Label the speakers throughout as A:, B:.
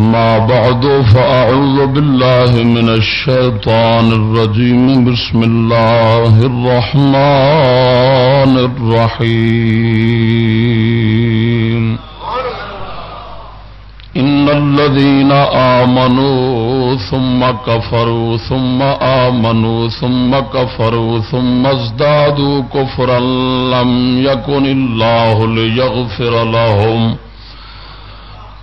A: أما بعد فأعوذ بالله من الشيطان الرجيم. بسم الله الرحمن الرحيم. إن الذين آمنوا ثم كفروا ثم آمنوا ثم كفروا ثم ازدادوا كفرا لم يكن الله ليغفر لهم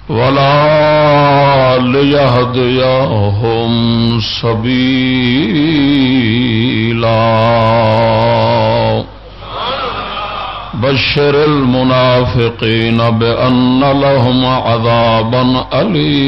A: ولا ليهديهم سبيلا. بشر المنافقين بأن لهم عذابا أليما.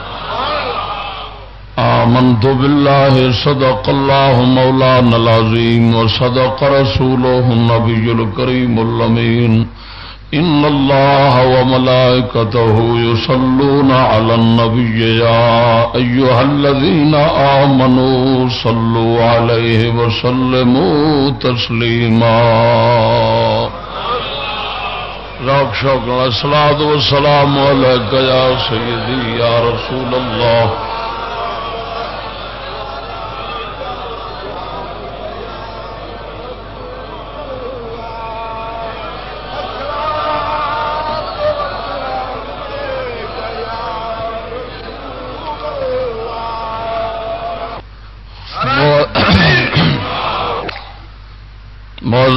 A: آمنت بالله صدق الله مولانا العظيم وصدق رسوله النبي الكريم اللمين إن الله وملائكته يصلون على النبي يا أيها الذين آمنوا صلوا عليه وسلموا تسليما رب شوق الصلاة والسلام عليك يا سيدي يا رسول الله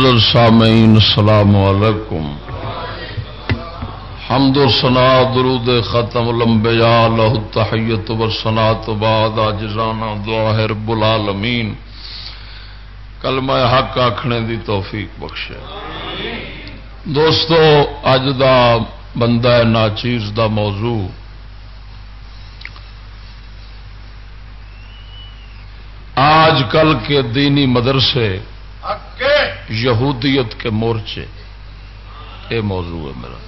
A: معذر سامعین السلام علیکم. حمد و سنا درود ختم لمبیا لہ تحیت و سنا تو بعد اجزانا، دعا رب العالمین. کلمہ حق آکھنے دی توفیق بخشے. دوستو، اج دا بندہ ناچیز دا موضوع. آج کل کے دینی مدرسے یہودیت کے مورچے۔ یہ موضوع ہے میرا۔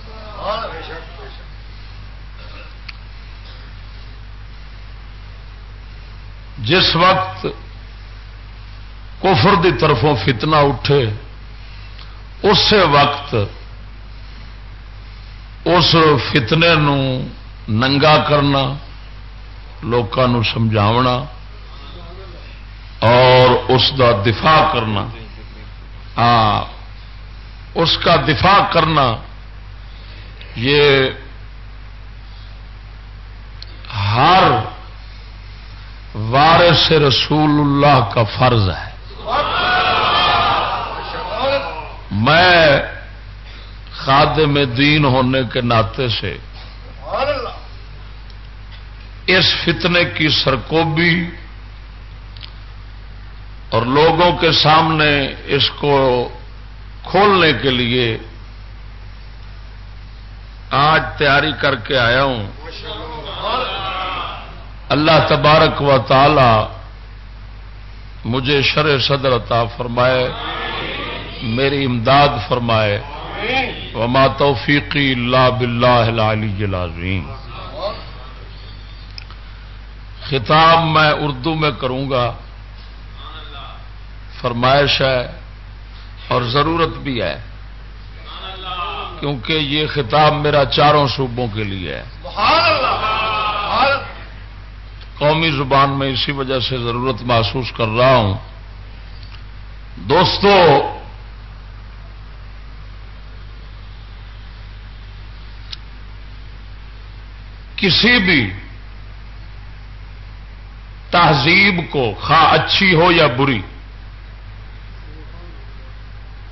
A: جس وقت کفر دی طرفوں فتنہ اٹھے اس وقت اس فتنے نو ننگا کرنا لوگوں سمجھاونا اور اس دا دفاع کرنا۔ ہاں، اس کا دفاع کرنا یہ ہر وارث رسول اللہ کا فرض ہے۔ میں خادم دین ہونے کے ناطے سے اس فتنے کی سرکوبی اور لوگوں کے سامنے اس کو کھولنے کے لیے آج تیاری کر کے آیا ہوں۔ اللہ تبارک و تعالی مجھے شر صدر عطا فرمائے، میری امداد فرمائے۔ وما توفیقی اللہ باللہ العلی العظیم۔ خطاب میں اردو میں کروں گا۔ فرمائش ہے اور ضرورت بھی ہے۔ کیونکہ یہ خطاب میرا چاروں صوبوں کے لیے ہے۔ قومی زبان میں اسی وجہ سے ضرورت محسوس کر رہا ہوں۔ دوستو، کسی بھی تہذیب کو خواہ اچھی ہو یا بری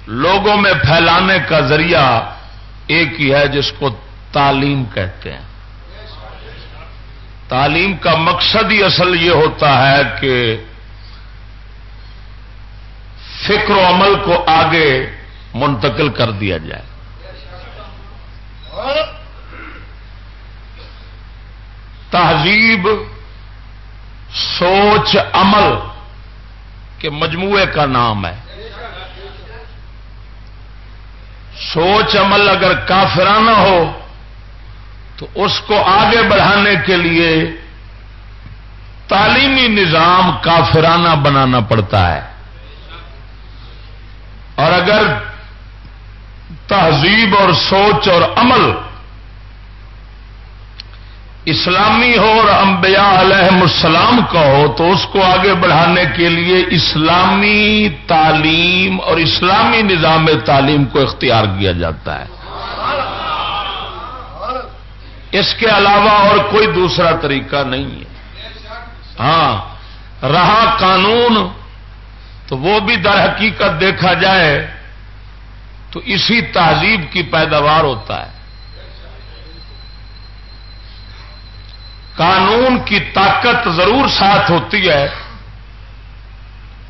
A: لوگوں میں پھیلانے کا ذریعہ ایک ہی ہے جس کو تعلیم کہتے ہیں۔ تعلیم کا مقصد ہی اصل یہ ہوتا ہے کہ فکر و عمل کو آگے منتقل کر دیا جائے۔ تہذیب، سوچ، عمل کے مجموعے کا نام ہے۔ سوچ عمل اگر کافرانہ ہو تو اس کو آگے بڑھانے کے لیے تعلیمی نظام کافرانہ بنانا پڑتا ہے۔ اور اگر تہذیب اور سوچ اور عمل اسلامی ہو اور انبیاء علیہ السلام کا ہو تو اس کو آگے بڑھانے کے لیے اسلامی تعلیم اور اسلامی نظام تعلیم کو اختیار کیا جاتا ہے۔ اس کے علاوہ اور کوئی دوسرا طریقہ نہیں ہے۔ ہاں رہا قانون تو وہ بھی در حقیقت دیکھا جائے تو اسی تہذیب کی پیداوار ہوتا ہے۔ قانون کی طاقت ضرور ساتھ ہوتی ہے۔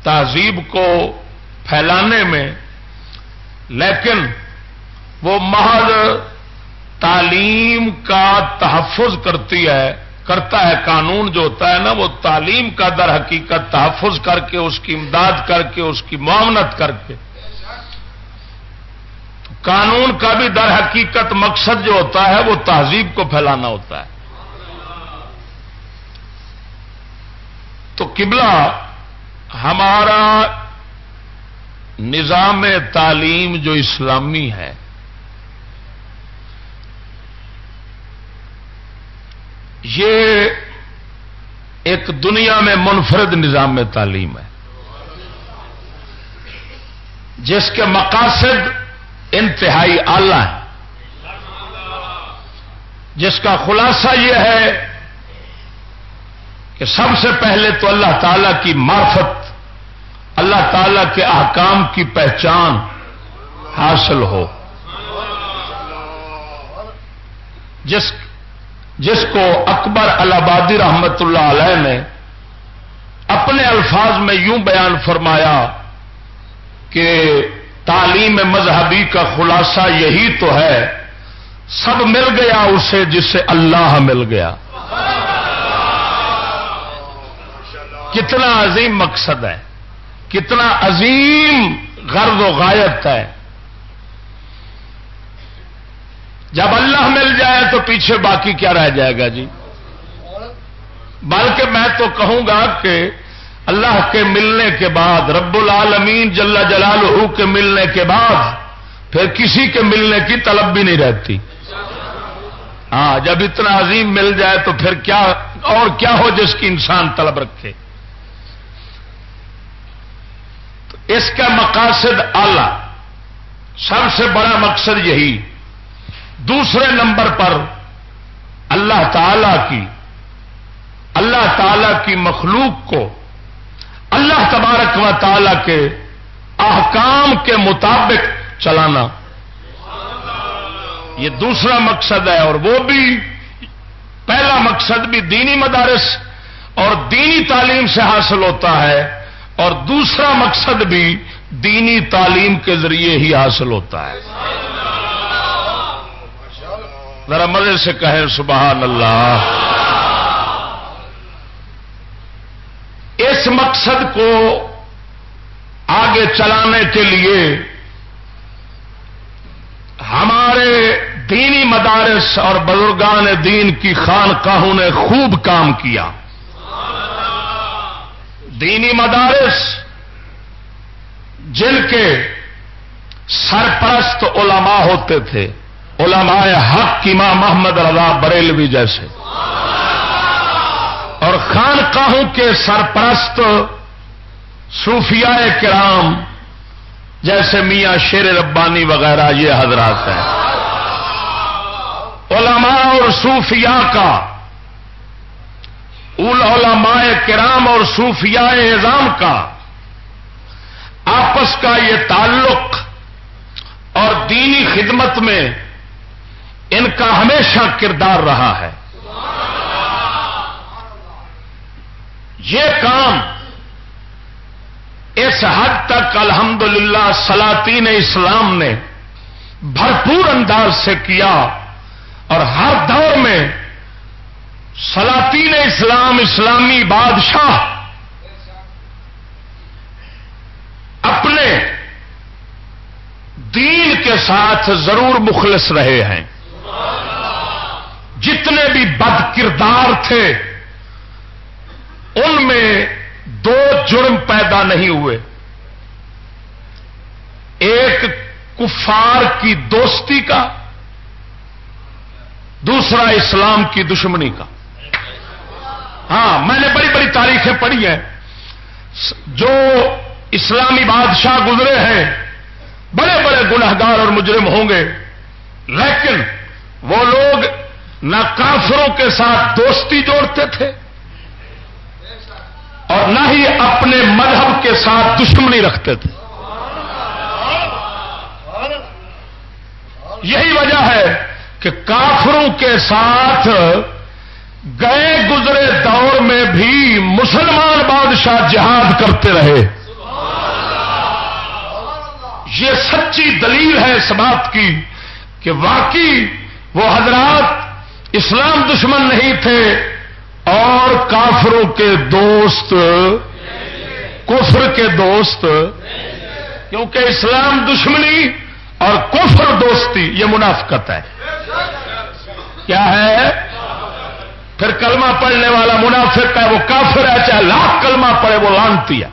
A: تہذیب کو پھیلانے میں، لیکن وہ محض تعلیم کا تحفظ کرتی ہے، کرتا ہے قانون جو ہوتا ہے نا، وہ تعلیم کا در حقیقت تحفظ کر کے، اس کی امداد کر کے، اس کی معاونت کر کے۔ قانون کا بھی در حقیقت مقصد جو ہوتا ہے، وہ تہذیب کو پھیلانا ہوتا ہے۔ تو قبلہ ہمارا نظام تعلیم جو اسلامی ہے، یہ ایک دنیا میں منفرد نظام تعلیم ہے۔ جس کے مقاصد انتہائی اعلی ہیں۔ جس کا خلاصہ یہ ہے کہ سب سے پہلے تو اللہ تعالی کی معرفت، اللہ تعالی کے احکام کی پہچان حاصل ہو۔ جس جس کو اکبر الہبادی رحمت اللہ علیہ نے اپنے الفاظ میں یوں بیان فرمایا کہ تعلیم مذہبی کا خلاصہ یہی تو ہے، سب مل گیا اسے جس سے اللہ مل گیا۔ کتنا عظیم مقصد ہے، کتنا عظیم غرض و غایت ہے۔ جب اللہ مل جائے تو پیچھے باقی کیا رہ جائے گا جی؟ بلکہ میں تو کہوں گا کہ اللہ کے ملنے کے بعد، رب العالمین جل جلال کے ملنے کے بعد پھر کسی کے ملنے کی طلب بھی نہیں رہتی۔ ہاں جب اتنا عظیم مل جائے تو پھر کیا اور کیا ہو جس کی انسان طلب رکھے تو اس کا مقاصد آلہ سب سے بڑا مقصد یہی۔ دوسرے نمبر پر اللہ تعالی کی، اللہ تعالی کی مخلوق کو، اللہ تبارک و تعالی کے احکام کے مطابق چلانا۔ یہ دوسرا مقصد ہے اور وہ بھی، پہلا مقصد بھی دینی مدارس اور دینی تعلیم سے حاصل ہوتا ہے۔ اور دوسرا مقصد بھی دینی تعلیم کے ذریعے ہی حاصل ہوتا ہے۔ ذرا مزے سے کہیں سبحان اللہ۔ اس مقصد کو آگے چلانے کے لیے ہمارے دینی مدارس اور بزرگان دین کی خانقاہوں نے خوب کام کیا۔ دینی مدارس، جن کے سرپرست علماء ہوتے تھے، علماء حق کی ماں محمد رضا بریلوی جیسے۔ اور خانقاہوں کے سرپرست صوفیاء کرام، جیسے میاں شیر ربانی وغیرہ، یہ حضرات ہیں۔ علماء اور صوفیاء کا علماء کرام اور صوفیاء اعظام کا آپس کا یہ تعلق اور دینی خدمت میں ان کا ہمیشہ کردار رہا ہے۔ یہ کام اس حد تک الحمدللہ سلاطین اسلام نے بھرپور انداز سے کیا اور ہر دور میں سلاطین اسلام، اسلامی بادشاہ اپنے دین کے ساتھ ضرور مخلص رہے ہیں۔ جتنے بھی بد کردار تھے، ان میں دو جرم پیدا نہیں ہوئے۔ ایک کفار کی دوستی کا، دوسرا اسلام کی دشمنی کا۔ ہاں میں نے بڑی بڑی تاریخیں پڑھی ہیں۔ جو اسلامی بادشاہ گزرے ہیں، بڑے بڑے گناہگار اور مجرم ہوں گے۔ لیکن وہ لوگ نہ کافروں کے ساتھ دوستی جوڑتے تھے اور نہ ہی اپنے مذہب کے ساتھ دشمنی رکھتے تھے۔ یہی وجہ ہے کہ کافروں کے ساتھ گئے گزرے دور میں بھی مسلمان بادشاہ جہاد کرتے رہے۔ یہ سچی دلیل ہے اس بات کی کہ واقعی وہ حضرات اسلام دشمن نہیں تھے اور کافروں کے دوست، کفر کے دوست، کیونکہ اسلام دشمنی اور کفر دوستی، یہ منافقت ہے۔ کیا ہے؟ پھر کلمہ پڑھنے والا منافق ہے، وہ کافر ہے، چاہے لاکھ کلمہ پڑھے، وہ لانتی ہے۔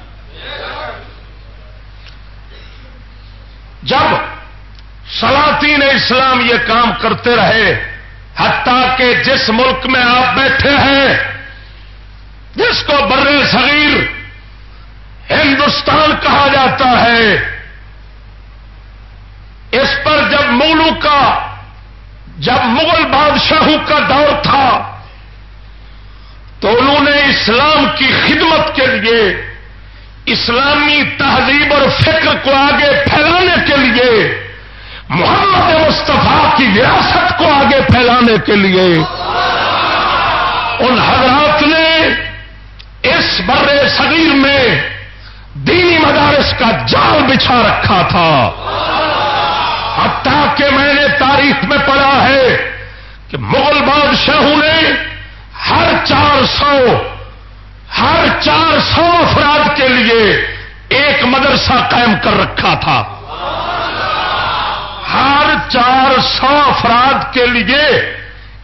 A: جب سلاطین اسلام یہ کام کرتے رہے، حتیٰ کہ جس ملک میں آپ بیٹھے ہیں، جس کو بر صغیر ہندوستان کہا جاتا ہے، اس پر جب مغلوں کا، جب مغل بادشاہوں کا دور تھا تو انہوں نے اسلام کی خدمت کے لیے، اسلامی تہذیب اور فکر کو آگے پھیلانے کے لیے، محمد مصطفیٰ کی وراثت کو آگے پھیلانے کے لیے، ان حضرات نے اس بر صغیر میں دینی مدارس کا جال بچھا رکھا تھا۔ حتیٰ کہ میں نے تاریخ میں پڑھا ہے کہ مغل بادشاہوں نے ہر چار سو، ہر چار سو افراد کے لیے ایک مدرسہ قائم کر رکھا تھا۔ ہر چار سو افراد کے لیے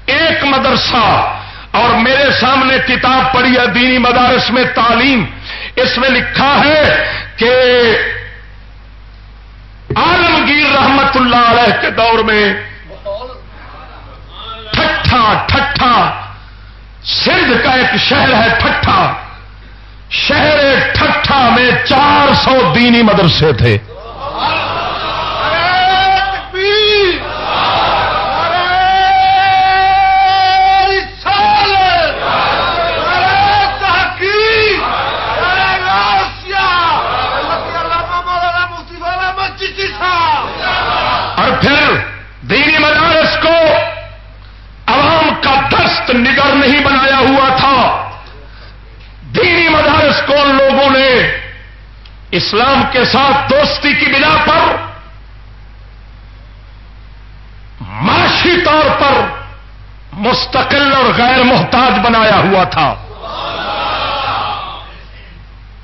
A: ایک مدرسہ۔ اور میرے سامنے کتاب پڑھی ہے، دینی مدارس میں تعلیم۔ اس میں لکھا ہے کہ عالمگیر رحمت اللہ علیہ کے دور میں ٹھٹھا ٹھٹھا سندھ کا ایک شہر ہے ٹھٹھا۔ شہر ٹھٹھا میں چار سو دینی مدرسے تھے۔ نگر نہیں بنایا ہوا تھا۔ دینی مدارس کو ان لوگوں نے اسلام کے ساتھ دوستی کی بنا پر معاشی طور پر مستقل اور غیر محتاج بنایا ہوا تھا۔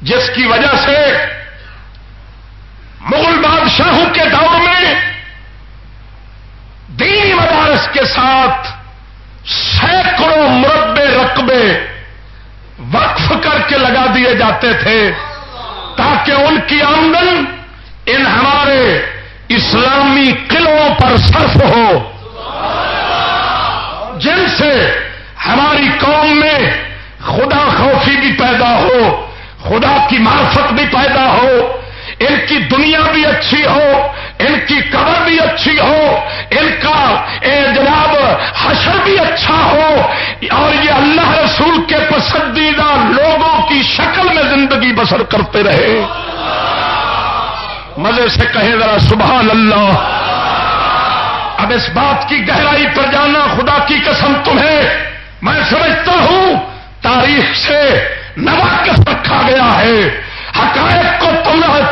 A: جس کی وجہ سے مغل بادشاہوں کے دور میں دینی مدارس کے ساتھ سینکڑوں مربے رقبے وقف کر کے لگا دیے جاتے تھے تاکہ ان کی آمدن ان ہمارے اسلامی قلعوں پر صرف ہو۔ جن سے ہماری قوم میں خدا خوفی بھی پیدا ہو، خدا کی معرفت بھی پیدا ہو، ان کی دنیا بھی اچھی ہو ان کی قبر بھی اچھی ہو، ان کا، اے جناب، حشر بھی اچھا ہو، اور یہ اللہ رسول کے پسندیدہ لوگوں کی شکل میں زندگی بسر کرتے رہے۔ مزے سے کہیں ذرا سبحان اللہ۔ اب اس بات کی گہرائی پر جانا خدا کی قسم تمہیں۔ میں سمجھتا ہوں تاریخ سے نواقف رکھا گیا ہے۔ حقائق کو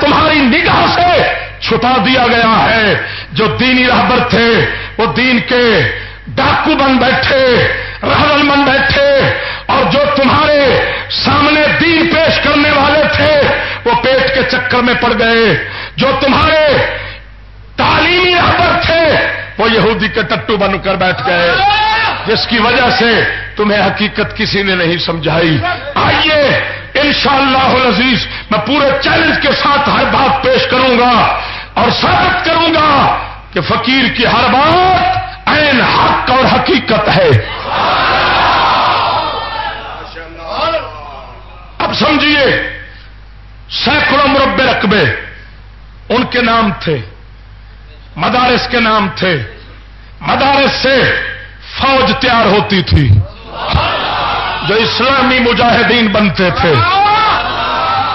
A: تمہاری نگاہ سے چھپا دیا گیا ہے۔ جو دینی رہبر تھے، وہ دین کے ڈاکو بن بیٹھے، رہبر بن بیٹھے، اور جو تمہارے سامنے دین پیش کرنے والے تھے، وہ پیٹ کے چکر میں پڑ گئے۔ جو تمہارے تعلیمی رہبر تھے، وہ یہودی کے ٹٹو بن کر بیٹھ گئے۔ جس کی وجہ سے تمہیں حقیقت کسی نے نہیں سمجھائی۔ آئیے، انشاءاللہ العزیز، میں پورے چیلنج کے ساتھ ہر بات پیش کروں گا۔ اور ثابت کروں گا کہ فقیر کی ہر بات این حق اور حقیقت ہے۔ اب سمجھیے، سینکڑوں مربے رقبے ان کے نام تھے، مدارس کے نام تھے۔ مدارس سے فوج تیار ہوتی تھی، جو اسلامی مجاہدین بنتے تھے۔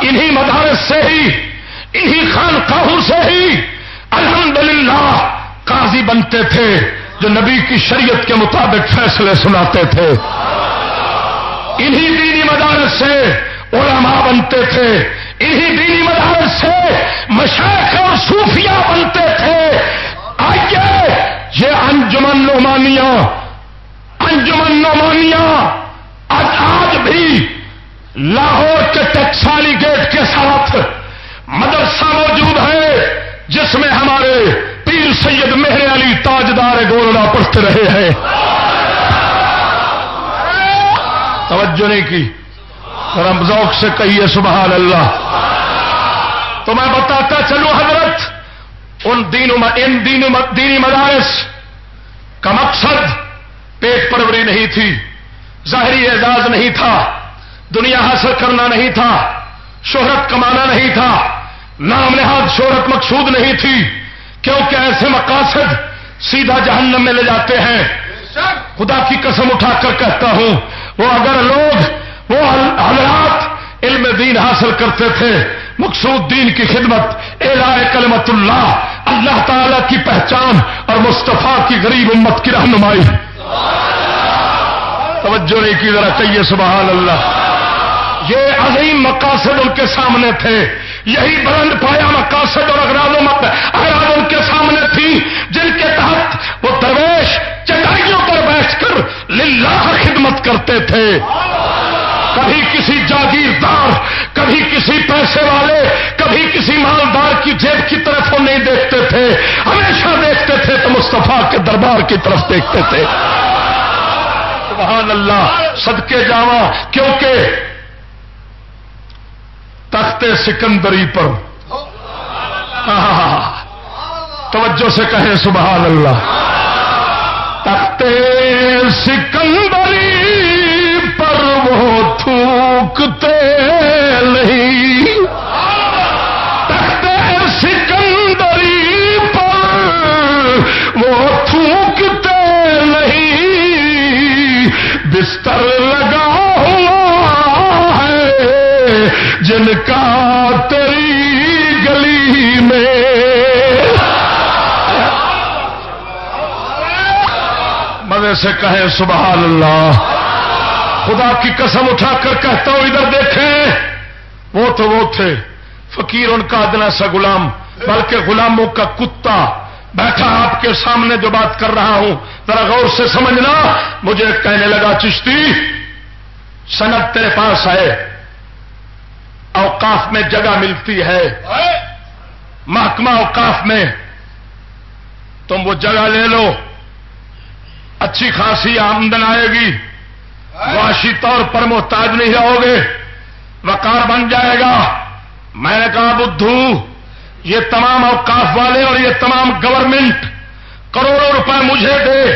A: انہی مدارس سے ہی انہی خانقاہوں سے ہی الحمدللہ قاضی بنتے تھے جو نبی کی شریعت کے مطابق فیصلے سناتے تھے۔ انہی دینی مدارس سے علماء بنتے تھے۔ انہی دینی مدارس سے مشائق اور صوفیہ بنتے تھے۔ آئیے یہ انجمن نعمانیہ انجمن نعمانیہ آج آج بھی لاہور کے ٹیکسالی گیٹ کے ساتھ مدرسہ موجود ہے جس میں ہمارے پیر سید مہر علی تاجدار گولڈا پڑھتے رہے ہیں۔ توجہ نہیں کی۔ ذوق سے کہیے سبحان اللہ۔ تو میں بتاتا چلوں حضرت، ان دینوں ان دینوں دینی مدارس کا مقصد پیٹ پروری نہیں تھی، ظاہری اعزاز نہیں تھا، دنیا حاصل کرنا نہیں تھا، شہرت کمانا نہیں تھا نام نہاد شہرت مقصود نہیں تھی، کیونکہ ایسے مقاصد سیدھا جہنم میں لے جاتے ہیں۔ خدا کی قسم اٹھا کر کہتا ہوں، وہ اگر لوگ، وہ حضرات علم دین حاصل کرتے تھے، مقصود دین کی خدمت اے کلمت اللہ اللہ تعالی کی پہچان اور مصطفیٰ کی غریب امت کی رہنمائی۔ توجہ نہیں کی، ذرا چاہیے سبحان اللہ۔ یہ عظیم مقاصد ان کے سامنے تھے۔ یہی بلند پایا مقاصد اور اغراض ان کے سامنے تھی، جن کے تحت وہ درویش چٹائیوں پر بیٹھ کر للہ خدمت کرتے تھے۔ کبھی کسی جاگیردار، کبھی کسی پیسے والے، کبھی کسی مالدار کی جیب کی طرف وہ نہیں دیکھتے تھے۔ ہمیشہ دیکھتے تھے تو مصطفیٰ کے دربار کی طرف دیکھتے تھے۔ سبحان اللہ، صدقے جاوا کیونکہ تخت سکندری پر۔ توجہ سے کہیں سبحان اللہ۔ تخت سکندری پر وہ تھوکتے نہیں۔ تخت سکندری پر وہ تھوکتے نہیں۔ بستر سے کہیں سبحان اللہ۔ خدا کی قسم اٹھا کر کہتا ہوں، ادھر دیکھیں۔ وہ تو وہ تھے۔ فقیر ان کا ادنا سا غلام، بلکہ غلاموں کا کتا۔ بیٹھا آپ کے سامنے جو بات کر رہا ہوں، ذرا غور سے سمجھنا۔ مجھے کہنے لگا، چشتی، صنعت تیرے پاس ہے اوقاف میں جگہ ملتی ہے۔ محکمہ اوقاف میں۔ تم وہ جگہ لے لو۔ اچھی خاصی آمدن آئے گی۔ معاشی طور پر محتاج نہیں رہو گے وقار بن جائے گا۔ میں نے کہا، بدھو، یہ تمام اوقاف والے اور یہ تمام گورنمنٹ کروڑوں روپے مجھے دے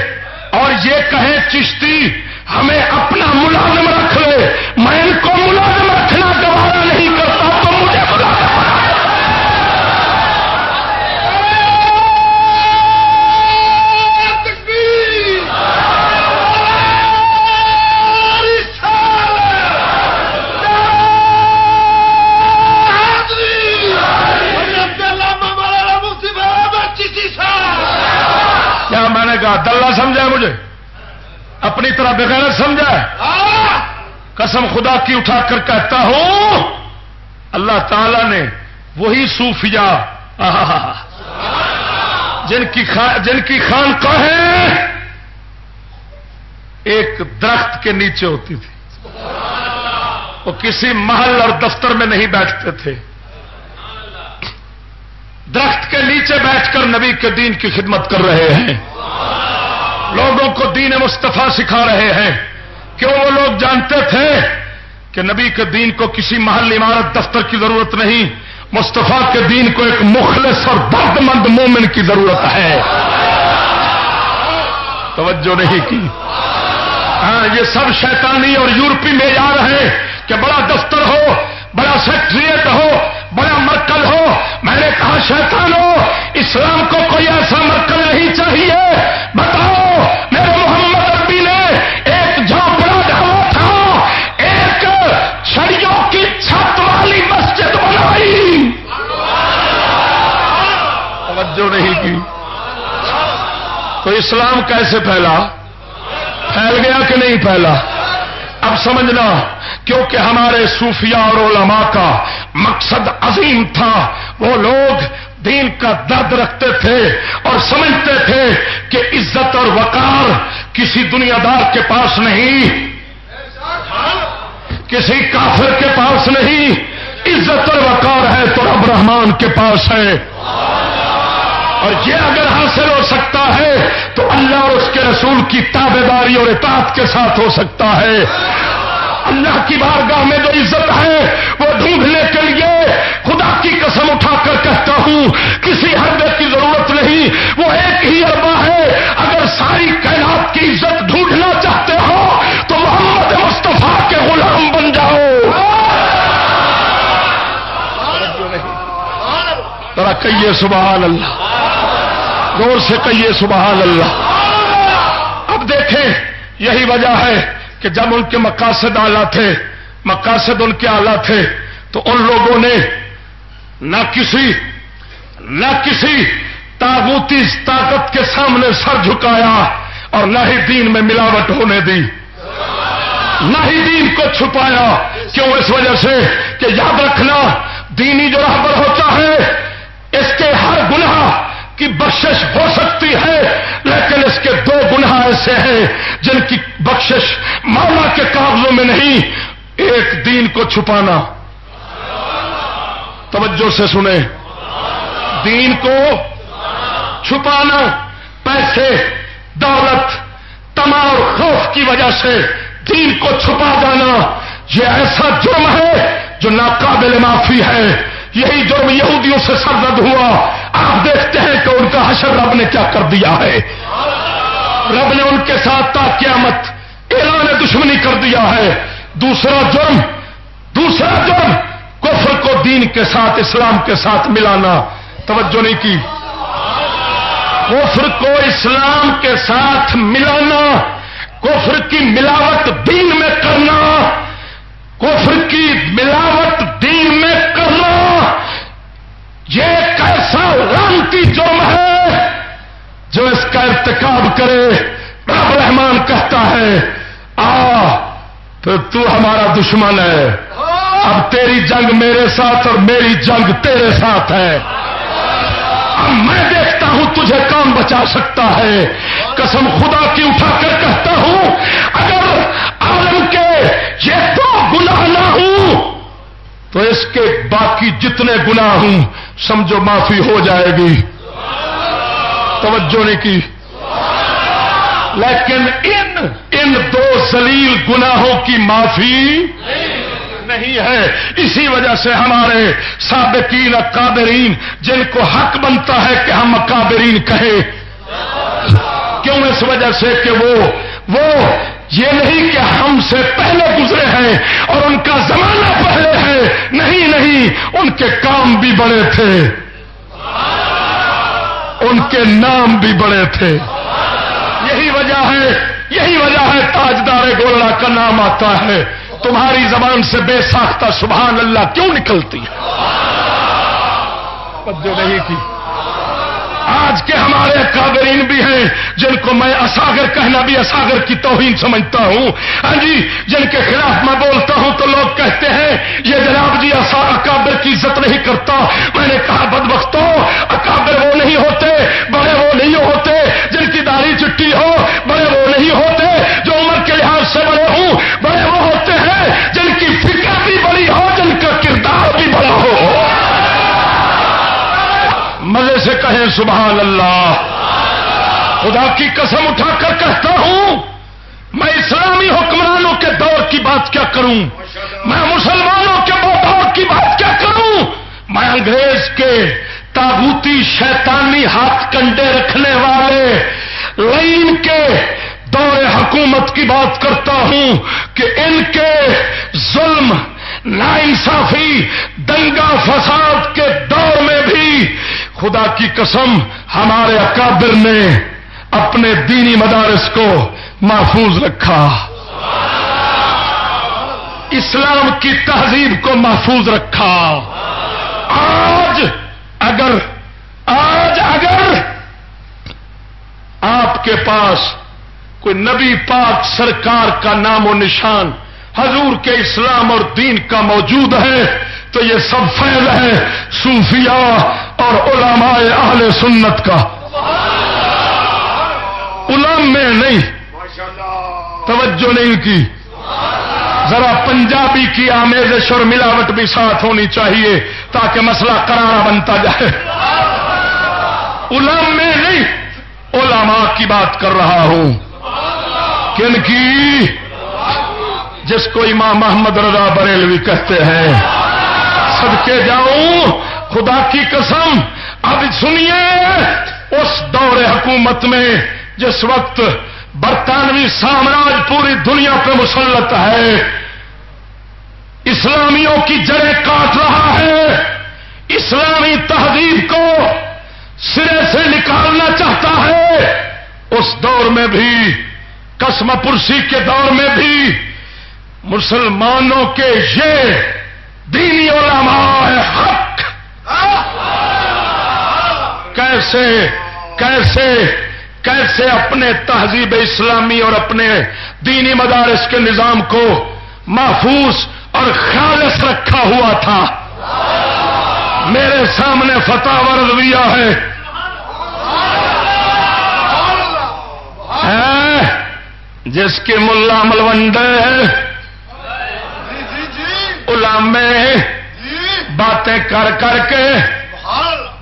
A: اور یہ کہیں چشتی، ہمیں اپنا ملازم رکھ لے۔ میں ان کو ملازم رکھنا گوارا تجھے اپنی طرح بغیر سمجھا ہے؟ قسم خدا کی اٹھا کر کہتا ہوں اللہ تعالی نے وہی صوفیہ جن کی جن کی خان ہے ایک درخت کے نیچے ہوتی تھی۔ وہ کسی محل اور دفتر میں نہیں بیٹھتے تھے۔ درخت کے نیچے بیٹھ کر نبی کے دین کی خدمت کر رہے ہیں۔ لوگوں کو دین مصطفیٰ سکھا رہے ہیں۔ کیوں وہ لوگ جانتے تھے کہ نبی کے دین کو کسی محل عمارت دفتر کی ضرورت نہیں، مصطفیٰ کے دین کو ایک مخلص اور درد مند مومن کی ضرورت ہے۔ توجہ نہیں کی۔ ہاں یہ سب شیطانی اور یورپی معیار ہے کہ بڑا دفتر ہو، بڑا سیکٹریٹ ہو، بڑا مرکل ہو میں نے کہا شیطان ہو اسلام کو کوئی ایسا مرکل نہیں چاہیے۔ بتاؤ، میرے محمد ربی نے ایک جھوپڑا ڈھاوا تھا، ایک چھڑیوں کی چھت والی مسجد بنائی۔ توجہ نہیں کی۔ تو اسلام کیسے پھیلا؟ پھیل گیا کہ نہیں پھیلا؟ اب سمجھنا، کیونکہ ہمارے صوفیاء اور علماء کا مقصد عظیم تھا۔ وہ لوگ دین کا درد رکھتے تھے اور سمجھتے تھے کہ عزت اور وقار کسی دنیا دار کے پاس نہیں۔ کسی کافر کے پاس نہیں۔ عزت اور وقار ہے تو رب رحمان کے پاس ہے۔ اور یہ اگر حاصل ہو سکتا ہے تو اللہ اور اس کے رسول کی تابے داری اور اطاعت کے ساتھ ہو سکتا ہے۔ اللہ کی بارگاہ میں جو عزت ہے، وہ ڈھونڈنے کے لیے خدا کی قسم اٹھا کر کہتا ہوں، کسی حربے کی ضرورت نہیں، وہ ایک ہی اربا ہے۔ اگر ساری کائنات کی عزت ڈھونڈنا چاہتے ہو، تو محمد مصطفیٰ کے غلام بن جاؤ۔ ذرا کہیے سبحان اللہ۔ زور سے کہیے سبحان اللہ۔ اب دیکھیں، یہی وجہ ہے کہ جب ان کے مقاصد آلہ تھے، مقاصد ان کے آلہ تھے، تو ان لوگوں نے نہ کسی نہ کسی تاغوتی طاقت کے سامنے سر جھکایا اور نہ ہی دین میں ملاوٹ ہونے دی۔ نہ ہی دین کو چھپایا۔ کیوں؟ اس وجہ سے کہ یاد رکھنا، دینی جو رہبر ہوتا ہے، اس کے ہر گناہ کی بخشش ہو سکتی ہے، لیکن اس کے دو گناہ ایسے ہیں جن کی بخشش مولا کے قابلوں میں نہیں، ایک دین کو چھپانا۔ توجہ سے سنیں۔ دین کو چھپانا، پیسے، دولت، تمام خوف کی وجہ سے دین کو چھپا جانا، یہ ایسا جرم ہے جو ناقابل معافی ہے۔ یہی جرم یہودیوں سے سرد ہوا۔ آپ دیکھتے ہیں کہ ان کا حشر رب نے کیا کر دیا ہے۔ رب نے ان کے ساتھ تا قیامت اعلان دشمنی کر دیا ہے۔ دوسرا جرم دوسرا جرم، کفر کو دین کے ساتھ، اسلام کے ساتھ ملانا۔ توجہ نہیں کی۔ کفر کو اسلام کے ساتھ ملانا، کفر کی ملاوٹ دین میں کرنا۔ کفر کی ملاوٹ رانتی جرم ہے، جو اس کا ارتکاب کرے، رب رحمان کہتا ہے، آ تو تو ہمارا دشمن ہے۔ اب تیری جنگ میرے ساتھ اور میری جنگ تیرے ساتھ ہے۔ اب میں دیکھتا ہوں تجھے کام بچا سکتا ہے۔ قسم خدا کی اٹھا کر کہتا ہوں، اگر عالم کے یہ دو گناہ نہ ہوں، تو اس کے باقی جتنے گناہ ہوں سمجھو معافی ہو جائے گی۔ توجہ نہیں کی۔ لیکن ان ان دو زلیل گناہوں کی معافی نہیں ہے۔ اسی وجہ سے ہمارے سابقین اکابرین جن کو حق بنتا ہے کہ ہم اکابرین کہیں۔ کیوں؟ اس وجہ سے کہ وہ وہ یہ نہیں کہ ہم سے پہلے گزرے ہیں اور ان کا زمانہ پہلے ہے۔ نہیں نہیں، ان کے کام بھی بڑے تھے۔ ان کے نام بھی بڑے تھے۔ یہی وجہ ہے، یہی وجہ ہے تاجدار گولڑا کا نام آتا ہے۔ تمہاری زبان سے بے ساختہ سبحان اللہ کیوں نکلتی ہے؟ جو نہیں کی۔ آج کے ہمارے اکابرین بھی ہیں جن کو میں اساگر کہنا بھی اساگر کی توہین سمجھتا ہوں۔ ہاں جی جن کے خلاف میں بولتا ہوں تو لوگ کہتے ہیں، یہ جناب جی اکابر کی عزت نہیں کرتا۔ میں نے کہا بد وقتوں اکابر وہ نہیں ہوتے، بڑے وہ نہیں ہوتے۔ جن کی داڑھی چٹی ہو، بڑے وہ نہیں ہوتے۔ جو عمر کے لحاظ سے بڑے ہوں، بڑے وہ ہوتے ہیں۔ جن کی سے کہیں سبحان اللہ۔ خدا کی قسم اٹھا کر کہتا ہوں، میں اسلامی حکمرانوں کے دور کی بات کیا کروں؟ میں مسلمانوں کے دور کی بات کیا کروں؟ میں انگریز کے تابوتی شیطانی ہاتھ کنڈے رکھنے والے لائن کے دور حکومت کی بات کرتا ہوں کہ ان کے ظلم نا انصافی دنگا فساد کے دور میں بھی خدا کی قسم ہمارے اکابر نے اپنے دینی مدارس کو محفوظ رکھا۔ اسلام کی تہذیب کو محفوظ رکھا۔ آج اگر آج اگر آپ کے پاس کوئی نبی پاک سرکار کا نام و نشان حضور کے اسلام اور دین کا موجود ہے تو یہ سب فیل ہے صوفیاء اور علماء اہل سنت کا۔ علم میں نہیں۔ توجہ نہیں کی۔ ذرا پنجابی کی آمیزش اور ملاوٹ بھی ساتھ ہونی چاہیے تاکہ مسئلہ کرارا بنتا جائے۔ علم میں نہیں۔ علماء کی بات کر رہا ہوں۔ کن کی؟ جس کو امام محمد رضا بریلوی کہتے ہیں۔ سب کے جاؤں خدا کی قسم۔ اب سنیے، اس دور حکومت میں جس وقت برطانوی سامراج پوری دنیا پہ مسلط ہے، اسلامیوں کی جڑیں کاٹ رہا ہے۔ اسلامی تہذیب کو سرے سے نکالنا چاہتا ہے۔ اس دور میں بھی کسم پرسی کے دور میں بھی مسلمانوں کے یہ دینی علماء حق. کیسے کیسے کیسے اپنے تہذیب اسلامی اور اپنے دینی مدارس کے نظام کو محفوظ اور خالص رکھا ہوا تھا؟ میرے سامنے فتح وردویہ ہے۔ جس کی ملا ملوڈے علامے باتیں کر کر کے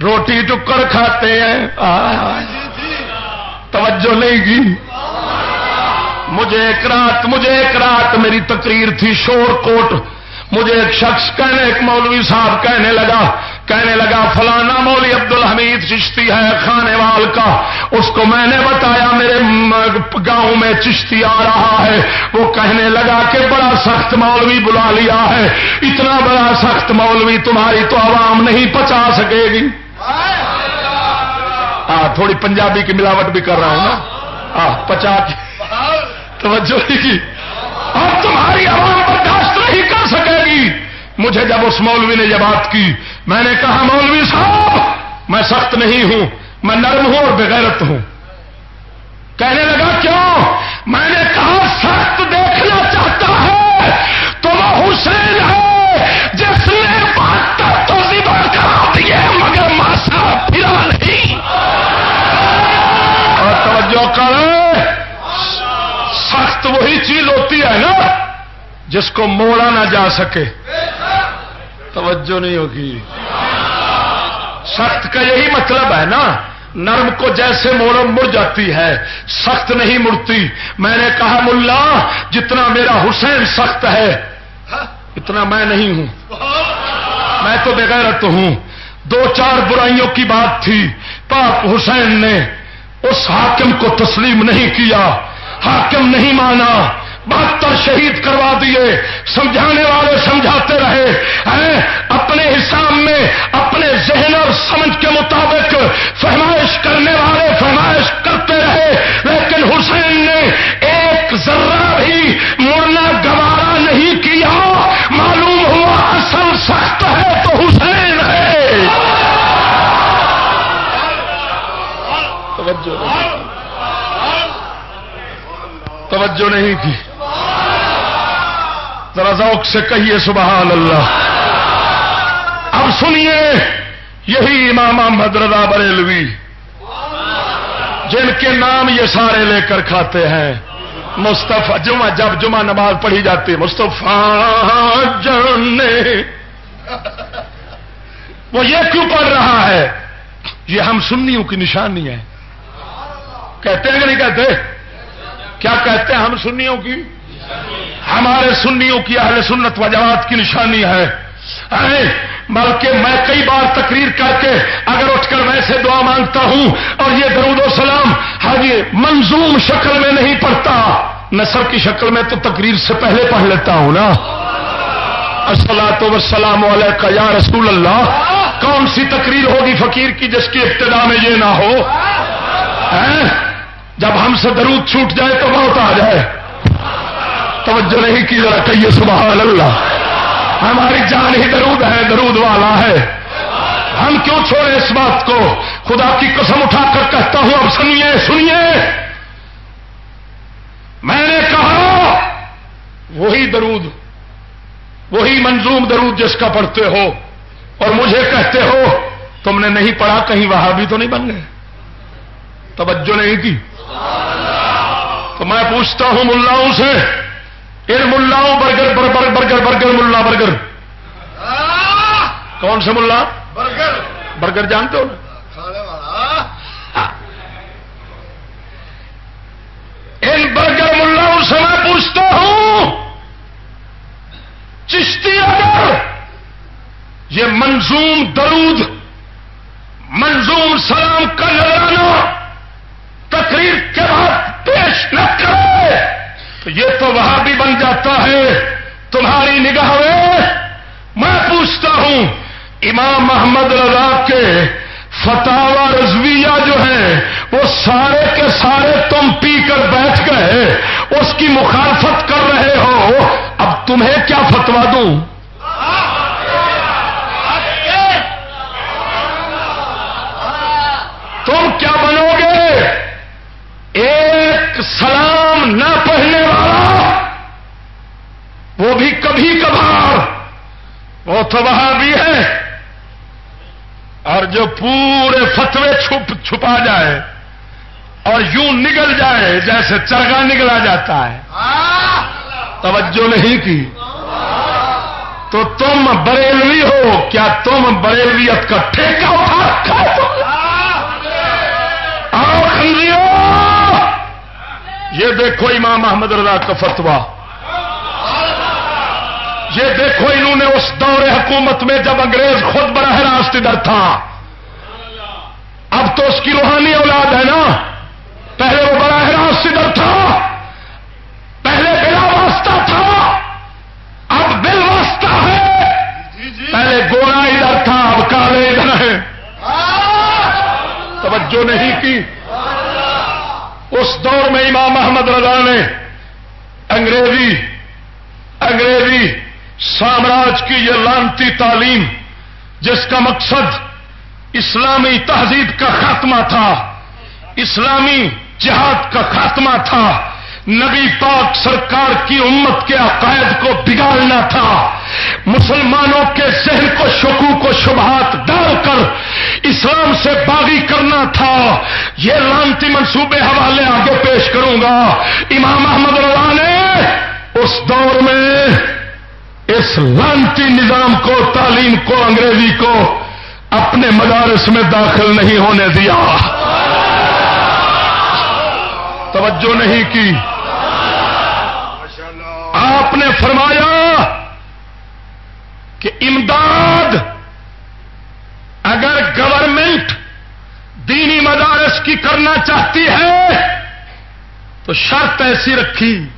A: روٹی ٹکر کھاتے ہیں۔ توجہ نہیں کی؟ مجھے ایک رات مجھے ایک رات میری تقریر تھی شور کوٹ۔ مجھے ایک شخص کہنے ایک مولوی صاحب کہنے لگا کہنے لگا، فلانا مولوی عبد الحمید چشتی ہے کھانے وال کا. اس کو میں نے بتایا، میرے گاؤں میں چشتی آ رہا ہے. وہ کہنے لگا کہ، بڑا سخت مولوی بلا لیا ہے۔ اتنا بڑا سخت مولوی تمہاری تو عوام نہیں پچا سکے گی. ہاں تھوڑی پنجابی کی ملاوٹ بھی کر رہا ہوں نا۔ ہاں، پچا کی توجہ کی اور تمہاری عوام برداشت نہیں کر سکے گی۔ مجھے جب اس مولوی نے یہ بات کی میں نے کہا، مولوی صاحب، میں سخت نہیں ہوں، میں نرم ہوں اور بغیرت ہوں۔ کہنے لگا، کیوں؟ میں نے کہا، سخت دیکھنا چاہتا ہے، تو وہ حسین ہے، جس نے بات تو کرا دیے مگر ماسا پھرا نہیں۔ اور توجہ کرے سخت وہی چیز ہوتی ہے نا، جس کو موڑا نہ جا سکے۔ توجہ نہیں ہوگی۔ سخت کا یہی مطلب ہے نا، نرم کو جیسے موڑ مڑ جاتی ہے، سخت نہیں مڑتی۔ میں نے کہا، ملا، جتنا میرا حسین سخت ہے، اتنا میں نہیں ہوں۔ میں تو بغیرت ہوں۔ دو چار برائیوں کی بات تھی۔ پاپ حسین نے اس حاکم کو تسلیم نہیں کیا۔ حاکم نہیں مانا۔ بہتر شہید کروا دیے، سمجھانے والے سمجھاتے رہے اپنے حساب میں، اپنے ذہن اور سمجھ کے مطابق فہمائش کرنے والے فہمائش کرتے رہے، لیکن حسین نے ایک ذرہ بھی مرنا گوارا نہیں کیا۔ معلوم ہوا اصل سخت ہے تو حسین ہے۔ توجہ توجہ نہیں کی۔ ذوق سے کہیے سبحان اللہ۔ اب سنیے، یہی امام احمد رضا بریلوی، جن کے نام یہ سارے لے کر کھاتے ہیں۔ مستفا جمعہ، جب جمعہ نماز پڑھی جاتی ہے مستفا جانے وہ یہ کیوں پڑھ رہا ہے؟ یہ ہم سنیوں کی نشانی ہے۔ کہتے ہیں کہ نہیں کہتے؟ کیا کہتے ہیں ہم سنیوں کی؟ ہمارے سنیوں کی اہل سنت و جماعت کی نشانی ہے۔ بلکہ میں کئی بار تقریر کر کے اگر اٹھ کر ویسے دعا مانگتا ہوں اور یہ درود و سلام حاجی منظوم شکل میں نہیں پڑھتا۔ نثر کی شکل میں تو تقریر سے پہلے پڑھ لیتا ہوں نا۔ السلام تو وسلام علیہ یا رسول اللہ، کون سی تقریر ہوگی فقیر کی جس کی ابتدا میں یہ نہ ہو؟ جب ہم سے درود چھوٹ جائے تو موت آ جائے۔ توجہ نہیں کی، ذرا کہیے سبحان اللہ۔ ہماری جان ہی درود ہے، درود والا ہے۔ ہم کیوں چھوڑے اس بات کو؟ خدا کی قسم اٹھا کر کہتا ہوں، اب سنیے سنیے۔ میں نے کہا، وہی درود، وہی منظوم درود جس کا پڑھتے ہو۔ اور مجھے کہتے ہو، تم نے نہیں پڑھا، کہیں وہاں بھی تو نہیں بن گئے۔ توجہ نہیں کی۔ تو میں پوچھتا ہوں، ملاؤں سے ان ملاؤں برگر برگر برگر برگر ملا برگر۔ کون سے ملا؟ برگر۔ برگر جانتے ہو ان برگر ملاؤں سے میں پوچھتا ہوں چشتی اگر یہ منظوم درود منظوم سلام کا نظرانہ تقریر کے بعد پیش نہ کرے تو یہ تو وہاں بھی بن جاتا ہے، تمہاری نگاہ میں میں پوچھتا ہوں، امام محمد رضا کے فتح رضویہ جو ہے وہ سارے کے سارے تم پی کر بیٹھ گئے، اس کی مخالفت کر رہے ہو، اب تمہیں کیا فتوا دوں؟ تم کیا بنو گے؟ ایک سلام نہ پڑھنے وہ بھی کبھی کبھار وہ تو وہاں بھی ہے اور جو پورے فتوے چھپ چھپا جائے اور یوں نگل جائے جیسے چرگا نگلا جاتا ہے۔ توجہ نہیں کی۔ تو تم بریلوی ہو، کیا تم بریلویت کا ٹھیکہ اٹھا یہ دیکھو امام محمد رضا کا فتوا یہ دیکھو انہوں نے اس دور حکومت میں جب انگریز خود براہ راست ادھر تھا۔ اب تو اس کی روحانی اولاد ہے نا۔ پہلے وہ براہ راست ادھر تھا۔ پہلے بلا واسطہ تھا۔ اب بل واسطہ ہے۔ پہلے گوڑا ادھر تھا، اب کالے ادھر ہے توجہ نہیں کی۔ اس دور میں امام محمد رضا نے انگریزی انگریزی سامراج کی یہ لانتی تعلیم جس کا مقصد اسلامی تہذیب کا خاتمہ تھا، اسلامی جہاد کا خاتمہ تھا نبی پاک سرکار کی امت کے عقائد کو بگاڑنا تھا۔ مسلمانوں کے ذہن کو شکو کو، شبہات ڈال کر اسلام سے باغی کرنا تھا۔ یہ لانتی منصوبے حوالے آگے پیش کروں گا۔ امام احمد رضا نے اس دور میں اس لانتی نظام کو، تعلیم کو، انگریزی کو اپنے مدارس میں داخل نہیں ہونے دیا۔ توجہ نہیں کی۔ آپ نے فرمایا کہ امداد اگر گورنمنٹ دینی مدارس کی کرنا چاہتی ہے تو شرط ایسی رکھی۔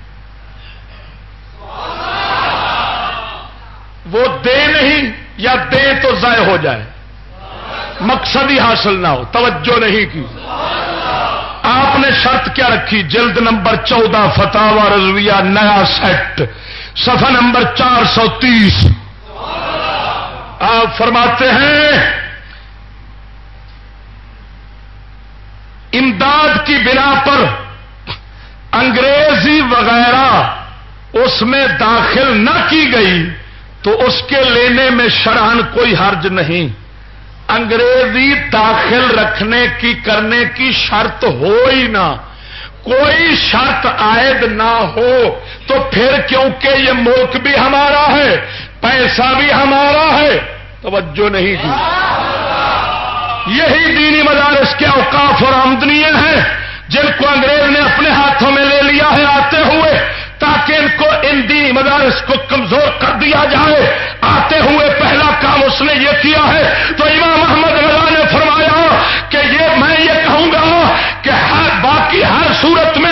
A: وہ دے نہیں یا دے تو ضائع ہو جائے۔ مقصد ہی حاصل نہ ہو، توجہ نہیں کی۔ آپ نے شرط کیا رکھی؟ جلد نمبر چودہ فتح رضویہ، نیا سیٹ۔ سفا نمبر چار سو تیس۔ آپ فرماتے ہیں، امداد کی بنا پر انگریزی وغیرہ اس میں داخل نہ کی گئی تو اس کے لینے میں شرحن کوئی حرج نہیں۔ انگریزی داخل رکھنے کی کرنے کی شرط ہو ہی نہ۔ کوئی شرط عائد نہ ہو تو پھر کیونکہ یہ ملک بھی ہمارا ہے، پیسہ بھی ہمارا ہے۔ توجہ نہیں کی یہی دینی مدارس کے اوقاف اور آمدنی ہیں، جن کو انگریز نے اپنے ہاتھوں میں لے لیا ہے، آتے ہوئے تاکہ ان کو ان دینی مدارس کو کمزور کر دیا جائے۔ آتے ہوئے پہلا کام اس نے یہ کیا ہے۔ تو امام محمد رضا نے فرمایا کہ یہ میں یہ کہوں گا کہ ہر باقی ہر صورت میں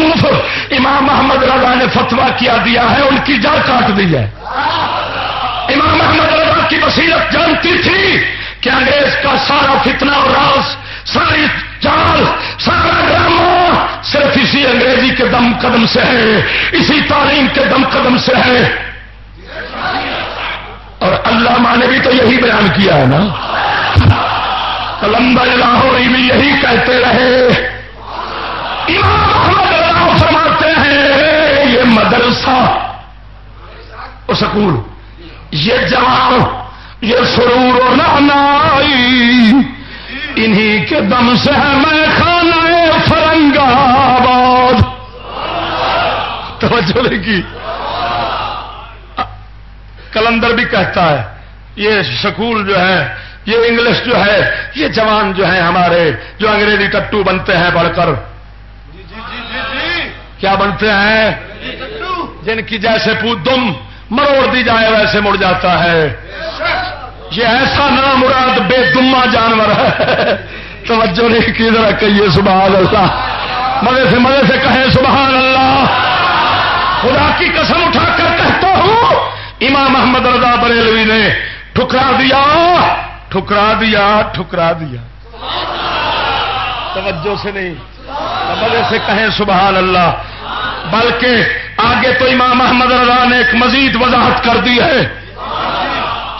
A: کہا امام محمد رضا نے فتوا کیا دیا ہے، ان کی جڑ کاٹ دی ہے۔ امام محمد رضا کی بصیرت جانتی تھی کہ انگریز کا سارا فتنہ اور راز، ساری چال سارا ڈرامہ صرف اسی انگریزی کے دم قدم سے ہے، اسی تعلیم کے دم قدم سے ہے۔ اور علامہ نے بھی تو یہی بیان کیا ہے نا۔ کلندر لاہوری بھی یہی کہتے رہے۔ امام محمد یہ مدرسہ اور سکول۔ یہ جوان یہ سرور و نانائی انہی کے دم سے ہے میں خانہ فرنگ آباد۔ توجہ کی کلندر بھی کہتا ہے، یہ سکول جو ہے، یہ انگلش جو ہے، یہ جوان جو ہیں ہمارے، جو انگریزی ٹٹو بنتے ہیں بڑھ کر۔ کیا بنتے ہیں؟ جن کی جیسے پودم مروڑ دی جائے ویسے مڑ جاتا ہے۔ یہ ایسا نام مراد بے دما جانور ہے۔ توجہ نہیں کی ذرا کہیے سبحان اللہ۔ مزے سے مزے سے کہیں سبحان اللہ۔ خدا کی قسم اٹھا کر کہتا ہوں، امام محمد رضا بریلوی نے ٹھکرا دیا ٹھکرا دیا ٹھکرا دیا۔ توجہ سے نہیں، مزے سے کہیں سبحان اللہ۔ بلکہ آگے تو امام محمد رضا نے ایک مزید وضاحت کر دی ہے۔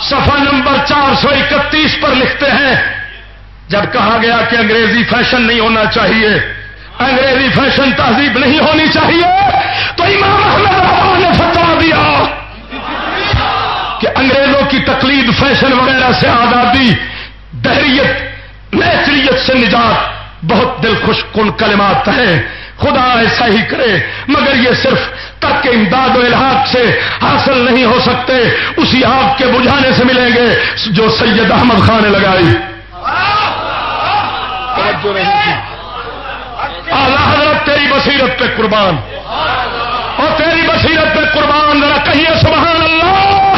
A: صفحہ نمبر چار سو اکتیس پر لکھتے ہیں، جب کہا گیا کہ انگریزی فیشن نہیں ہونا چاہیے، انگریزی فیشن تہذیب نہیں ہونی چاہیے، تو امام محمد رضا نے فتوا دیا کہ انگریزوں کی تقلید فیشن وغیرہ سے آزادی، دہریت، نیچریت سے نجات، بہت دل خوش کن کلمات ہیں۔ خدا ایسا ہی کرے، مگر یہ صرف تک امداد و الحاق سے حاصل نہیں ہو سکتے۔ اسی آگ کے بجھانے سے ملیں گے جو سید احمد خان نے لگائی۔ اعلی حضرت تیری بصیرت پہ قربان۔ اور تیری بصیرت پہ قربان، ذرا کہیے سبحان اللہ۔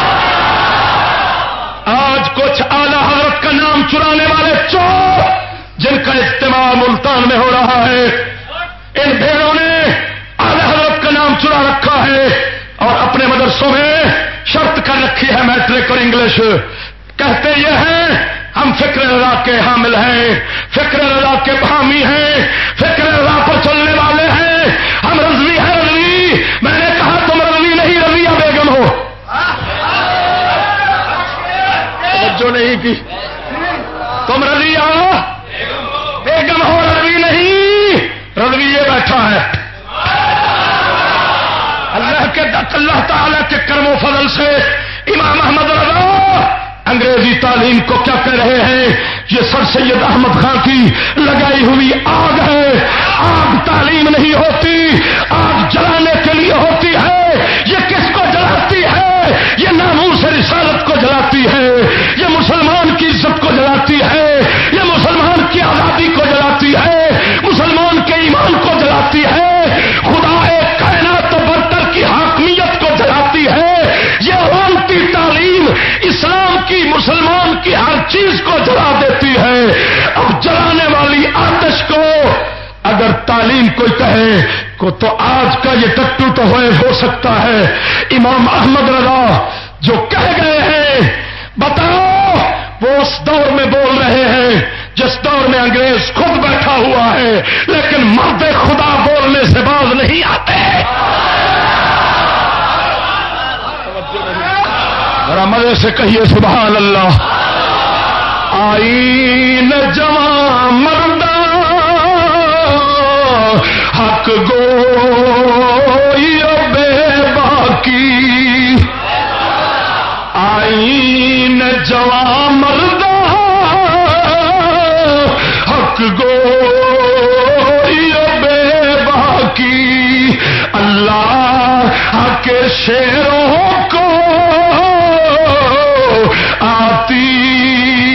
A: آج کچھ اعلی حضرت کا نام چرانے والے چور، جن کا اجتماع ملتان میں ہو رہا ہے۔ ان بھیڑوں نے اعلی حضرت کا نام چرا رکھا ہے اور اپنے مدرسوں میں شرط کر رکھی ہے میٹرک اور انگلش۔ کہتے یہ ہیں، ہم فکر رضا کے حامل ہیں، فکر رضا کے حامی ہیں، فکر رضا پر چلنے والے ہیں۔ ہم رضوی ہیں، رضوی۔ میں نے کہا تم رضوی نہیں، رضویہ بیگم ہو۔ جو نہیں کی۔ رضوی یہ بیٹھا ہے۔ اللہ کے اللہ تعالی کے کرم و فضل سے امام احمد رضا انگریزی تعلیم کو کیا کہہ رہے ہیں؟ یہ سر سید احمد خان کی لگائی ہوئی آگ ہے۔ آگ تعلیم نہیں ہوتی، آگ جلانے کے لیے ہوتی ہے۔ یہ کس کو جلاتی ہے؟ یہ نامور سے رسالت کو جلاتی ہے۔ یہ مسلمان کی عزت کو جلاتی ہے۔ یہ مسلمان کی آزادی کو جلاتی ہے۔ کی ہر چیز کو جلا دیتی ہے۔ اب جلانے والی آتش کو اگر تعلیم کوئی کہے کو تو آج کا یہ ٹٹو تو ہوئے، ہو سکتا ہے۔ امام احمد رضا جو کہہ گئے ہیں، بتاؤ، وہ اس دور میں بول رہے ہیں جس دور میں انگریز خود بیٹھا ہوا ہے، لیکن مرد خدا بولنے سے باز نہیں آتے۔ مزے سے کہیے سبحان اللہ۔ آئی ن جوان مردہ، حق گو بے باقی آئی ن جوان مردہ، حق گو بے باقی اللہ کے شیروں کو آتی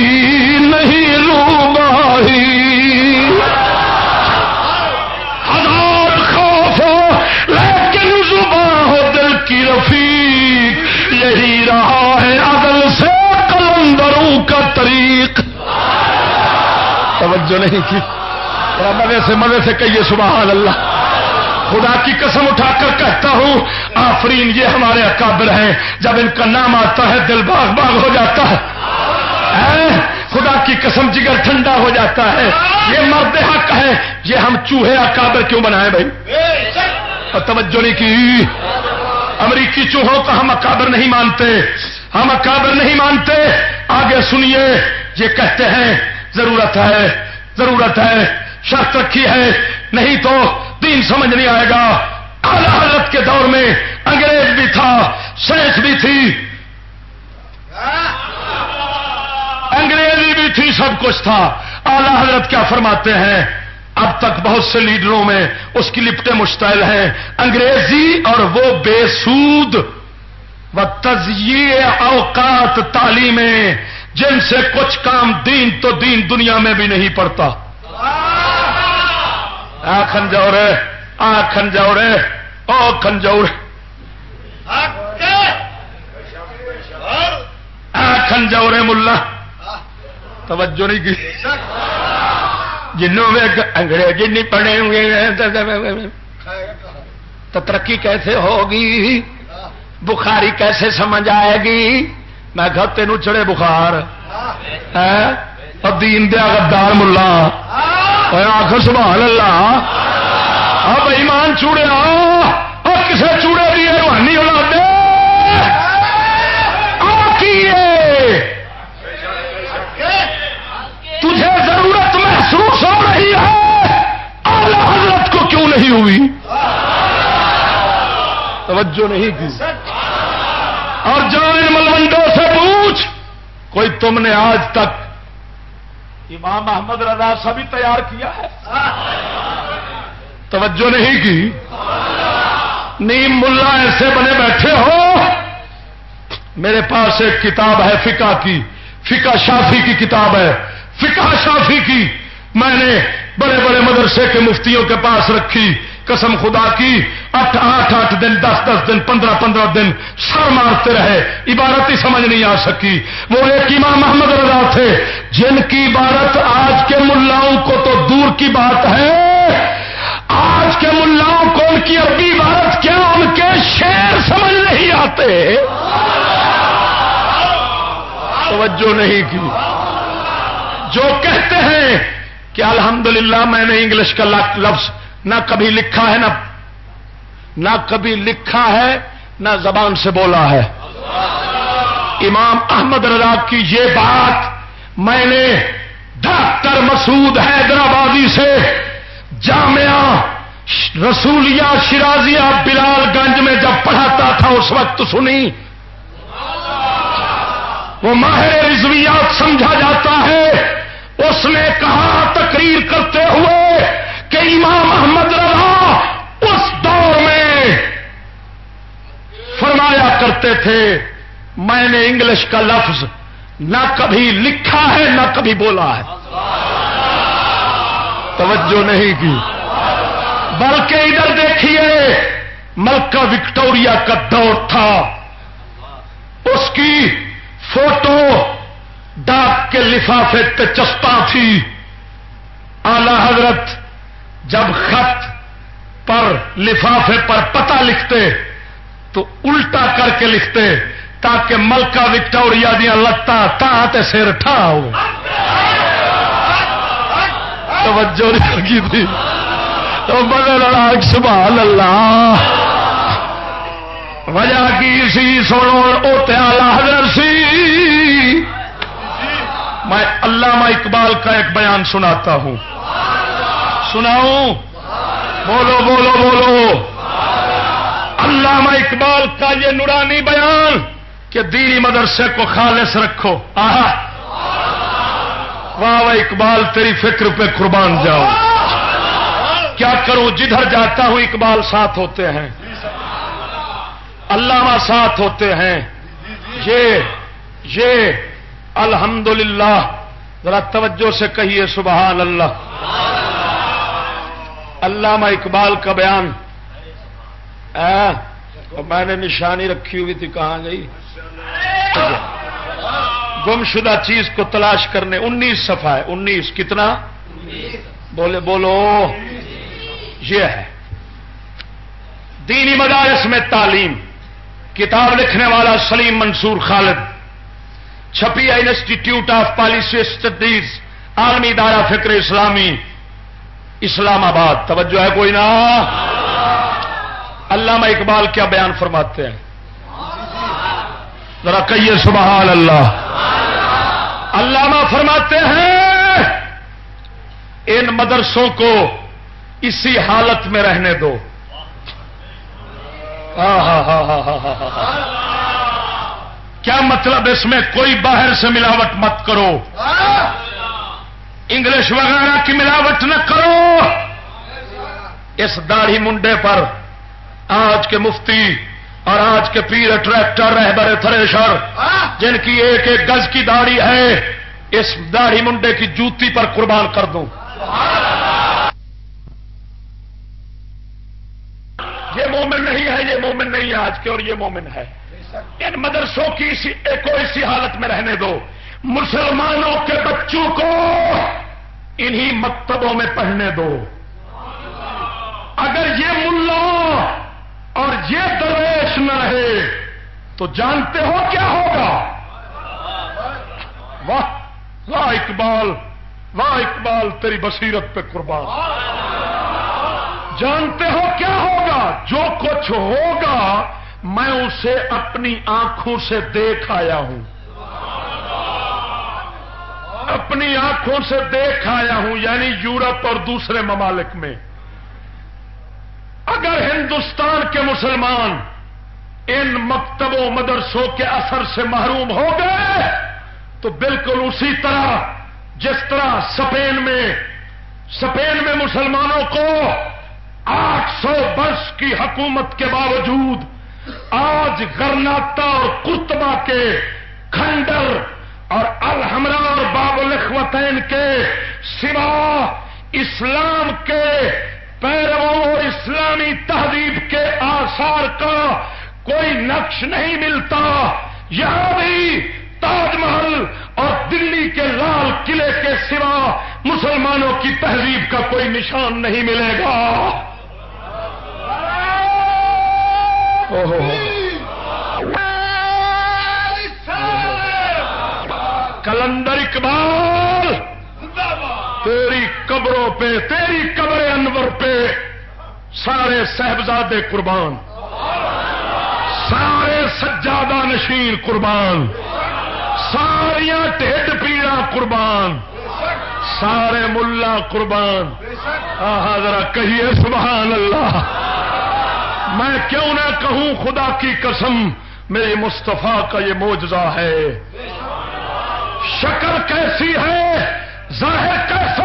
A: توجہ نہیں کی۔ مزے سے مزے سے کہیے، سبحان اللہ۔ خدا کی قسم اٹھا کر کہتا ہوں، آفرین، یہ ہمارے اکابر ہیں۔ جب ان کا نام آتا ہے، دل باغ باغ ہو جاتا ہے۔ خدا کی قسم جگر ٹھنڈا ہو جاتا ہے۔ یہ مرد حق ہے۔ یہ ہم چوہے اکابر کیوں بنائے بھائی؟ اور توجہ نہیں کی۔ امریکی چوہوں کا ہم اکابر نہیں مانتے۔ ہم اکابر نہیں مانتے۔ آگے سنیے، یہ کہتے ہیں، ضرورت ہے۔ ضرورت ہے، شرط رکھی ہے، نہیں تو دین سمجھ نہیں آئے گا۔ اعلی حضرت کے دور میں انگریز بھی تھا سائنس بھی تھی۔ انگریزی بھی تھی، سب کچھ تھا۔ اعلی حضرت کیا فرماتے ہیں؟ اب تک بہت سے لیڈروں میں اس کی لپٹیں مشتعل ہیں۔ انگریزی اور وہ بے سود و تزیے اوقات تعلیمیں جن سے کچھ کام دین تو دین دنیا میں بھی نہیں پڑتا۔ آ کھنجور آ کھنجور او کھنجور۔ آ کھنجور ملا۔ توجہ نہیں کی۔ جنوں میں انگریزی نہیں پڑھے ہوئے تو ترقی کیسے ہوگی؟ بخاری کیسے سمجھ آئے گی؟ میں کہ تینوں چڑے بخار. دین دیا غدار ملا۔ آخر، سبحان اللہ. اب ایمان چوڑے اور کسے چوڑے دی روحانی اولاد دے۔ تجھے ضرورت محسوس ہو رہی ہے۔ اعلی حضرت کو کیوں نہیں ہوئی؟ توجہ نہیں کی۔ اور جان ملوڈوں سے پوچھ، کوئی تم نے آج تک امام محمد رضا سبھی تیار کیا ہے؟ توجہ نہیں کی؟ نیم ملا ایسے بنے بیٹھے ہو۔ میرے پاس ایک کتاب ہے فقہ کی، فقہ شافی کی کتاب ہے۔ فقہ شافی کی میں نے بڑے بڑے مدرسے کے مفتیوں کے پاس رکھی۔ قسم خدا کی آٹھ آٹھ آٹھ دن، دس دس دن، پندرہ پندرہ دن سر مارتے رہے عبارت ہی سمجھ نہیں آ سکی۔ وہ ایک امام محمد رضا تھے، جن کی عبارت آج کے ملاؤں کو تو دور کی بات ہے۔ آج کے ملاؤں کو ان کی عربی عبارت کیا ان کے شیر سمجھ نہیں آتے۔ توجہ نہیں کی۔ جو کہتے ہیں کہ الحمدللہ میں نے انگلش کا لفظ نہ کبھی لکھا ہے نہ نہ کبھی لکھا ہے، نہ زبان سے بولا ہے۔ امام احمد رضا کی یہ بات میں نے ڈاکٹر مسعود حیدرآبادی سے جامعہ رسولیا شرازیہ بلال گنج میں جب پڑھاتا تھا، اس وقت سنی۔ وہ ماہر رضویات سمجھا جاتا ہے۔ اس نے کہا، تقریر کرتے ہوئے کرتے تھے، میں نے انگلش کا لفظ نہ کبھی لکھا ہے، نہ کبھی بولا ہے۔ توجہ نہیں کی۔ بلکہ ادھر دیکھیے، ملکہ وکٹوریا کا دور تھا۔ اس کی فوٹو ڈاک کے لفافے پہ تھی۔ آلہ حضرت جب خط پر لفافے پر پتہ لکھتے تو الٹا کر کے لکھتے تاکہ ملکہ وکٹوریا دیا لتا تے سر ٹھا ہو۔ توجہ نہیں تھی۔ تو بدل سبحان اللہ۔ وجہ کی سی؟ سنو، او حضرت سی۔ میں علامہ اقبال کا ایک بیان سناتا ہوں۔ سناؤں؟ بولو بولو بولو۔ علامہ اقبال کا یہ نورانی بیان کہ دینی مدرسے کو خالص رکھو۔ آہا۔ واہ واہ اقبال، تیری فکر پہ قربان جاؤ۔ کیا کروں؟ جدھر جاتا ہوں اقبال ساتھ ہوتے ہیں۔ علامہ ساتھ ہوتے ہیں۔ یہ یہ، الحمدللہ۔ ذرا توجہ سے کہیے سبحان اللہ۔ علامہ اقبال کا بیان۔ ہاں؟ میں نے نشانی رکھی ہوئی تھی، کہاں گئی؟ گم شدہ چیز کو تلاش کرنے، انیس صفحہ ہے، انیس، کتنا؟ بولے، بولو۔ یہ ہے۔ دینی مدارس میں تعلیم۔ کتاب لکھنے والا سلیم منصور خالد۔ چھپی ہے انسٹیٹیوٹ آف پالیسی اسٹڈیز عالمی ادارہ فکر اسلامی۔ اسلام آباد۔ توجہ ہے کوئی نا؟ علامہ اقبال کیا بیان فرماتے ہیں؟ ذرا کہیے سبحان اللہ۔ علامہ فرماتے ہیں، ان مدرسوں کو اسی حالت میں رہنے دو۔ کیا مطلب اس میں کوئی باہر سے ملاوٹ مت کرو۔ انگلش وغیرہ کی ملاوٹ نہ کرو۔ اس داڑھی منڈے پر آج کے مفتی اور آج کے پیر ٹریکٹر رہبر تھریشر جن کی ایک ایک گز کی داڑھی ہے اس داڑھی منڈے کی جوتی پر قربان کر دوں۔ یہ مومن نہیں ہے یہ مومن نہیں ہے آج کے اور یہ مومن ہے۔ ان مدرسوں کی اسی کو اسی حالت میں رہنے دو۔ مسلمانوں کے بچوں کو انہی مکتبوں میں پڑھنے دو اگر یہ ملا اور یہ درویش نہ رہے تو جانتے ہو کیا ہوگا؟ واہ واہ اقبال واہ اقبال، تیری بصیرت پہ قربان۔ جانتے ہو کیا ہوگا؟ جو کچھ ہوگا، میں اسے اپنی آنکھوں سے دیکھ آیا ہوں۔ اپنی آنکھوں سے دیکھ آیا ہوں یعنی یورپ اور دوسرے ممالک میں۔ اگر ہندوستان کے مسلمان ان مکتبوں مدرسوں کے اثر سے محروم ہو گئے تو بالکل اسی طرح جس طرح سپین میں سپین میں مسلمانوں کو آٹھ سو برس کی حکومت کے باوجود آج گرناتا اور کتبا کے کھنڈر اور الحمرا اور باب الخوتین کے سوا اسلام کے پیروں اور اسلامی تہذیب کے آثار کا کوئی نقش نہیں ملتا۔ یہاں بھی تاج محل اور دلی کے لال قلعے کے سوا مسلمانوں کی تہذیب کا کوئی نشان نہیں ملے گا۔ کلندر اقبال، تیری قبروں پہ، تیری قبر انور پہ سارے صاحبزادے قربان۔ سارے سجادہ نشین قربان ساریا ٹھڈ پیڑا قربان، سارے ملا قربان۔ ذرا کہیے سبحان اللہ میں کیوں نہ کہوں، خدا کی قسم، میری مصطفیٰ کا یہ موجزہ ہے۔ شکل کیسی ہے؟ ظاہر کیسا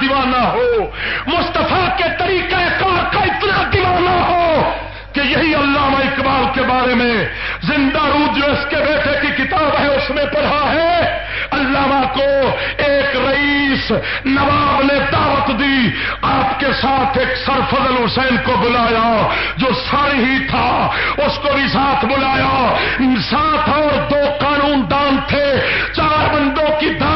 A: دیوانہ ہو، مصطفیٰ کے طریقہ کار کا اتنا دیوانہ ہو کہ یہی علامہ اقبال کے بارے میں زندہ روح جو اس کے بیٹے کی کتاب ہے، اس میں پڑھا ہے، علامہ کو ایک رئیس نواب نے دعوت دی، آپ کے ساتھ ایک سر فضل حسین کو بلایا جو سر ہی تھا، اس کو بھی ساتھ بلایا۔ ساتھ اور دو قانون دان تھے، چار بندوں کی دعوت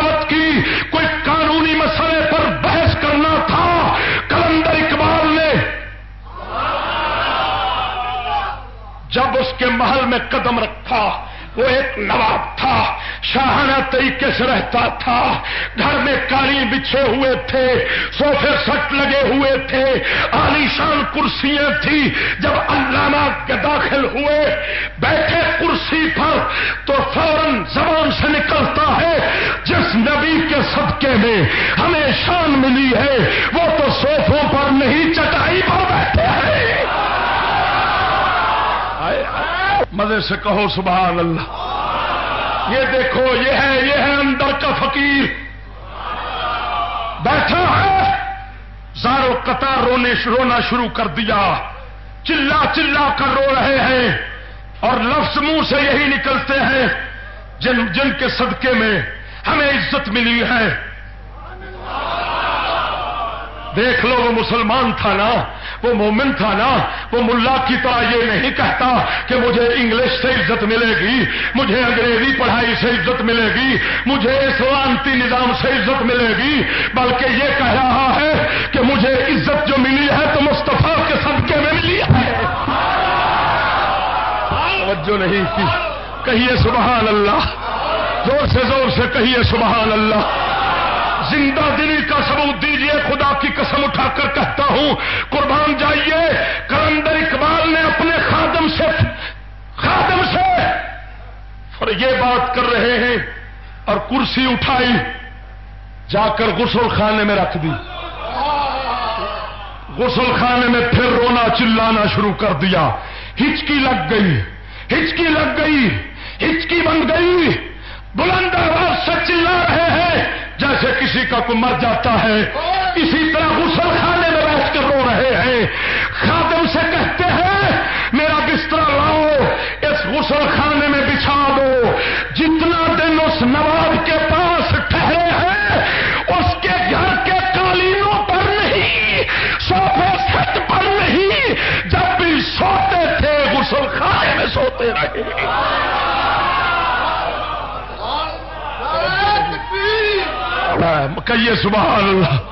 A: کے محل میں قدم رکھا۔ وہ ایک نواب تھا۔ شاہانہ طریقے سے رہتا تھا۔ گھر میں کالی بچھے ہوئے تھے۔ سوفے سٹ لگے ہوئے تھے۔ عالیشان کرسیاں تھی جب علامہ کے داخل ہوئے، بیٹھے کرسی پر تو فوراً زبان سے نکلتا ہے، جس نبی کے صدقے میں ہمیں شان ملی ہے۔ وہ تو سوفوں پر نہیں، چٹائی پر بیٹھے ہیں۔ مزے سے کہو سبحان اللہ۔ یہ دیکھو، یہ ہے یہ ہے اندر کا فقیر۔ بیٹھا ہے۔ زارو قطار رونے رونا شروع کر دیا۔ چلا چلا کر رو رہے ہیں۔ اور لفظ منہ سے یہی نکلتے ہیں۔ جن جن کے صدقے میں ہمیں عزت ملی ہے۔ دیکھ لو، وہ مسلمان تھا نا، وہ مومن تھا نا، وہ ملا کی طرح یہ نہیں کہتا کہ مجھے انگلش سے عزت ملے گی، مجھے انگریزی پڑھائی سے عزت ملے گی، مجھے سلامتی نظام سے عزت ملے گی، بلکہ یہ کہہ رہا ہے کہ مجھے عزت جو ملی ہے تو مستفا کے صدقے میں ملی ہے۔ توجہ نہیں کی۔ کہیے سبحان اللہ۔ زور سے زور سے کہیے سبحان اللہ۔ زندہ دلی کا ثبوت دیجیے، خدا کی قسم اٹھا کر کہتا ہوں، قربان جائیے، کلندر اقبال نے اپنے خادم سے خادم سے اور یہ بات کر رہے ہیں اور کرسی اٹھائی، جا کر غسل خانے میں رکھ دی۔ غسل خانے میں پھر رونا چلانا شروع کر دیا۔ ہچکی لگ گئی، ہچکی لگ گئی، ہچکی بن گئی۔ بلند آواز سے چلا رہے ہیں۔ جیسے کسی کا کوئی مر جاتا ہے، اسی طرح غسل خانے میں بیٹھ کر رو رہے ہیں۔ خادم سے کہتے ہیں، میرا بستر لاؤ، اس غسل خانے کہیے سبحان اللہ۔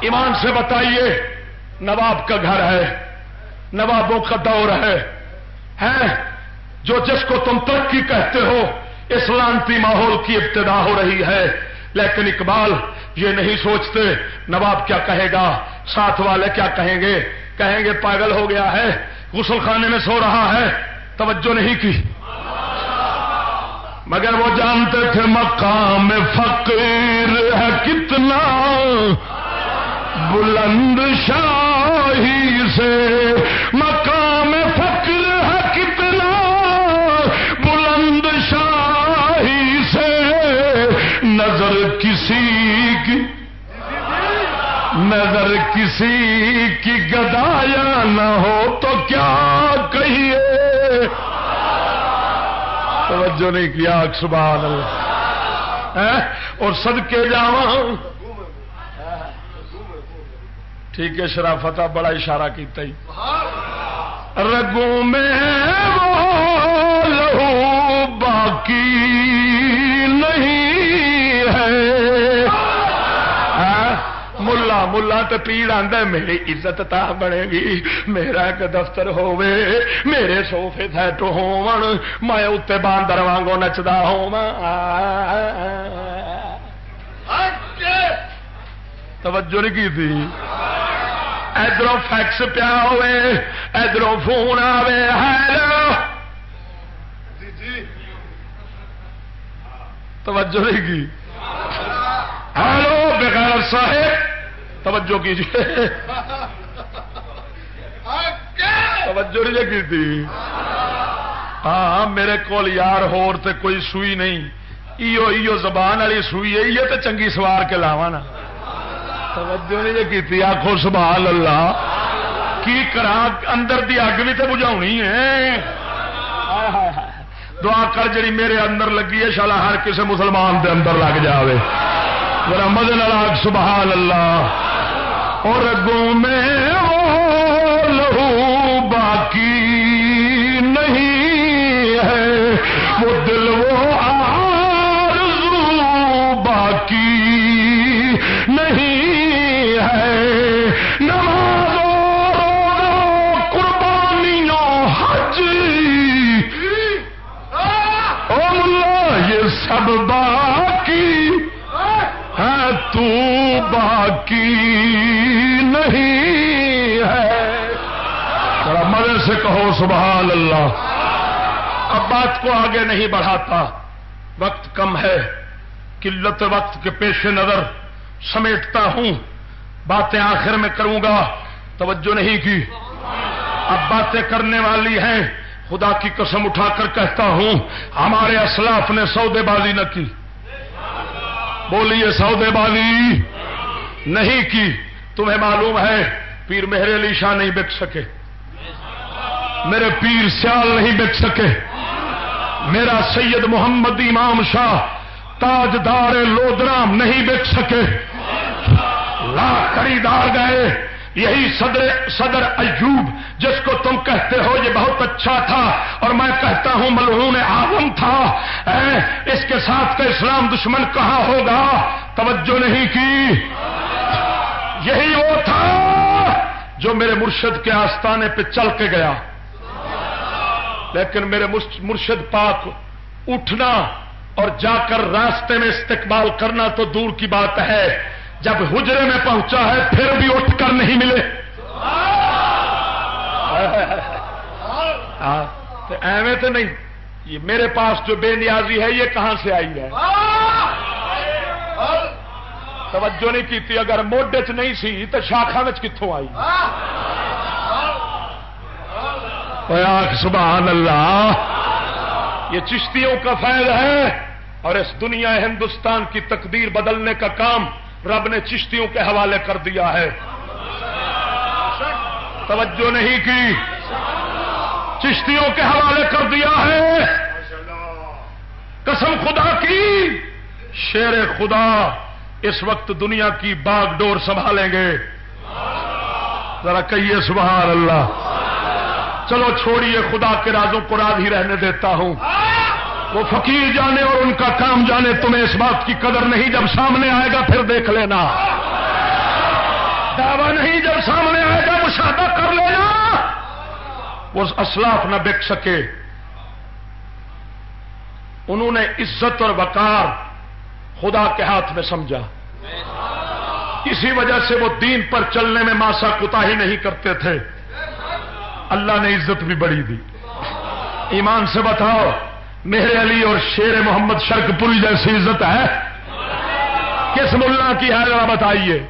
A: ایمان سے بتائیے، نواب کا گھر ہے، نوابوں کا دور ہے جو جس کو تم ترقی کہتے ہو اسلامتی ماحول کی ابتدا ہو رہی ہے۔ لیکن اقبال، یہ نہیں سوچتے نواب کیا کہے گا، ساتھ والے کیا کہیں گے؟ کہیں گے پاگل ہو گیا ہے، غسل خانے میں سو رہا ہے۔ توجہ نہیں کی۔ مگر وہ جانتے تھے مقام فقیر ہے کتنا بلند شاہی سے۔ مقام فقر ہے کتنا بلند شاہی سے۔ نظر کسی کی نظر کسی کی گدایا نہ ہو تو کیا کہیے؟ توجہ نہیں کیا، سبحان اللہ۔ اور صدقے جاوا ٹھیک ہے، شرافت بڑا اشارہ کیتا ہی۔ رگوں میں وہ لہو باقی۔ ملا تو پیڑ آدھا میری عزت تا بنے گی۔ میرا ایک دفتر ہوے میرے سوفے سیٹ ہو میں اتنے باندر وانگو نچتا ہو توجہ نہیں کی تھی؟ ادھر فیکس پیا ہوے ادھر فون آوے ہیلو توجہ نہیں کی؟ ہلو بغیر صاحب۔ توجہ کیجیے توجہ نہیں کی تھی ہاں میرے کو یار ہور تے کوئی سوئی نہیں۔ ایو ایو زبان والی سوئی ہے یہ تو چنگی سوار کے لاوا نا۔ توجہ نہیں جی کی آخو سبحان اللہ۔ کی کرا اندر دی اگ بھی تو بجھا ہے۔ دعا کر جی میرے اندر لگی ہے، شالا ہر کسی مسلمان دے اندر لگ جائے رمد نلاگ سبحان اللہ۔ اور گو میں لہو باقی نہیں ہے۔ وہ دل وہ آرزو باقی نہیں ہے۔ سب باقی ہے، تو باقی۔ سے کہو سبحان اللہ۔ اب بات کو آگے نہیں بڑھاتا۔ وقت کم ہے۔ قلت وقت کے پیش نظر سمیٹتا ہوں۔ باتیں آخر میں کروں گا۔ توجہ نہیں کی۔ اب باتیں کرنے والی ہیں۔ خدا کی قسم اٹھا کر کہتا ہوں۔ ہمارے اسلاف نے سودے بازی نہ کی۔ بولیے، سودے بازی نہیں کی۔ تمہیں معلوم ہے، پیر مہر علی شاہ نہیں بک سکے۔ میرے پیر سیال نہیں بک سکے۔ میرا سید محمد امام شاہ تاجدار لودرام نہیں بک سکے۔ لاکھ خریدار گئے۔ یہی صدر صدر ایوب جس کو تم کہتے ہو یہ بہت اچھا تھا۔ اور میں کہتا ہوں ملعون آدم تھا۔ اے، اس کے ساتھ کا اسلام دشمن کہاں ہوگا؟ توجہ نہیں کی۔ یہی وہ تھا جو میرے مرشد کے آستانے پہ چل کے گیا۔ لیکن میرے مرشد پاک اٹھنا اور جا کر راستے میں استقبال کرنا تو دور کی بات ہے۔ جب حجرے میں پہنچا ہے پھر بھی اٹھ کر نہیں ملے۔ ہاں، ایویں تو نہیں۔ یہ میرے پاس جو بے نیازی ہے یہ کہاں سے آئی ہے؟ توجہ نہیں کی اگر موڈے چ نہیں سی تو شاخا کتوں آئی؟ سبحان اللہ یہ چشتیوں کا فیض ہے اور اس دنیا ہندوستان کی تقدیر بدلنے کا کام رب نے چشتیوں کے حوالے کر دیا ہے۔ توجہ نہیں کی۔ چشتیوں کے حوالے کر دیا ہے۔ قسم خدا کی، شیر خدا اس وقت دنیا کی باغ ڈور سنبھالیں گے۔ ذرا کہیے سبحان اللہ۔ چلو چھوڑیے، خدا کے رازوں کو راز ہی رہنے دیتا ہوں۔ وہ فقیر جانے اور ان کا کام جانے، تمہیں اس بات کی قدر نہیں، جب سامنے آئے گا پھر دیکھ لینا۔ دعوی نہیں، جب سامنے آئے گا، مشاہدہ کر لینا۔ وہ اسلاف نہ بک سکے۔ انہوں نے عزت اور وقار خدا کے ہاتھ میں سمجھا۔ اسی وجہ سے وہ دین پر چلنے میں ماسا کتا ہی نہیں کرتے تھے۔ اللہ نے عزت بھی بڑی دی۔ ایمان سے بتاؤ، میرے علی اور شیر محمد شرک پوری جیسی عزت ہے؟ کس ملا کی ہے ذرا بتائیے۔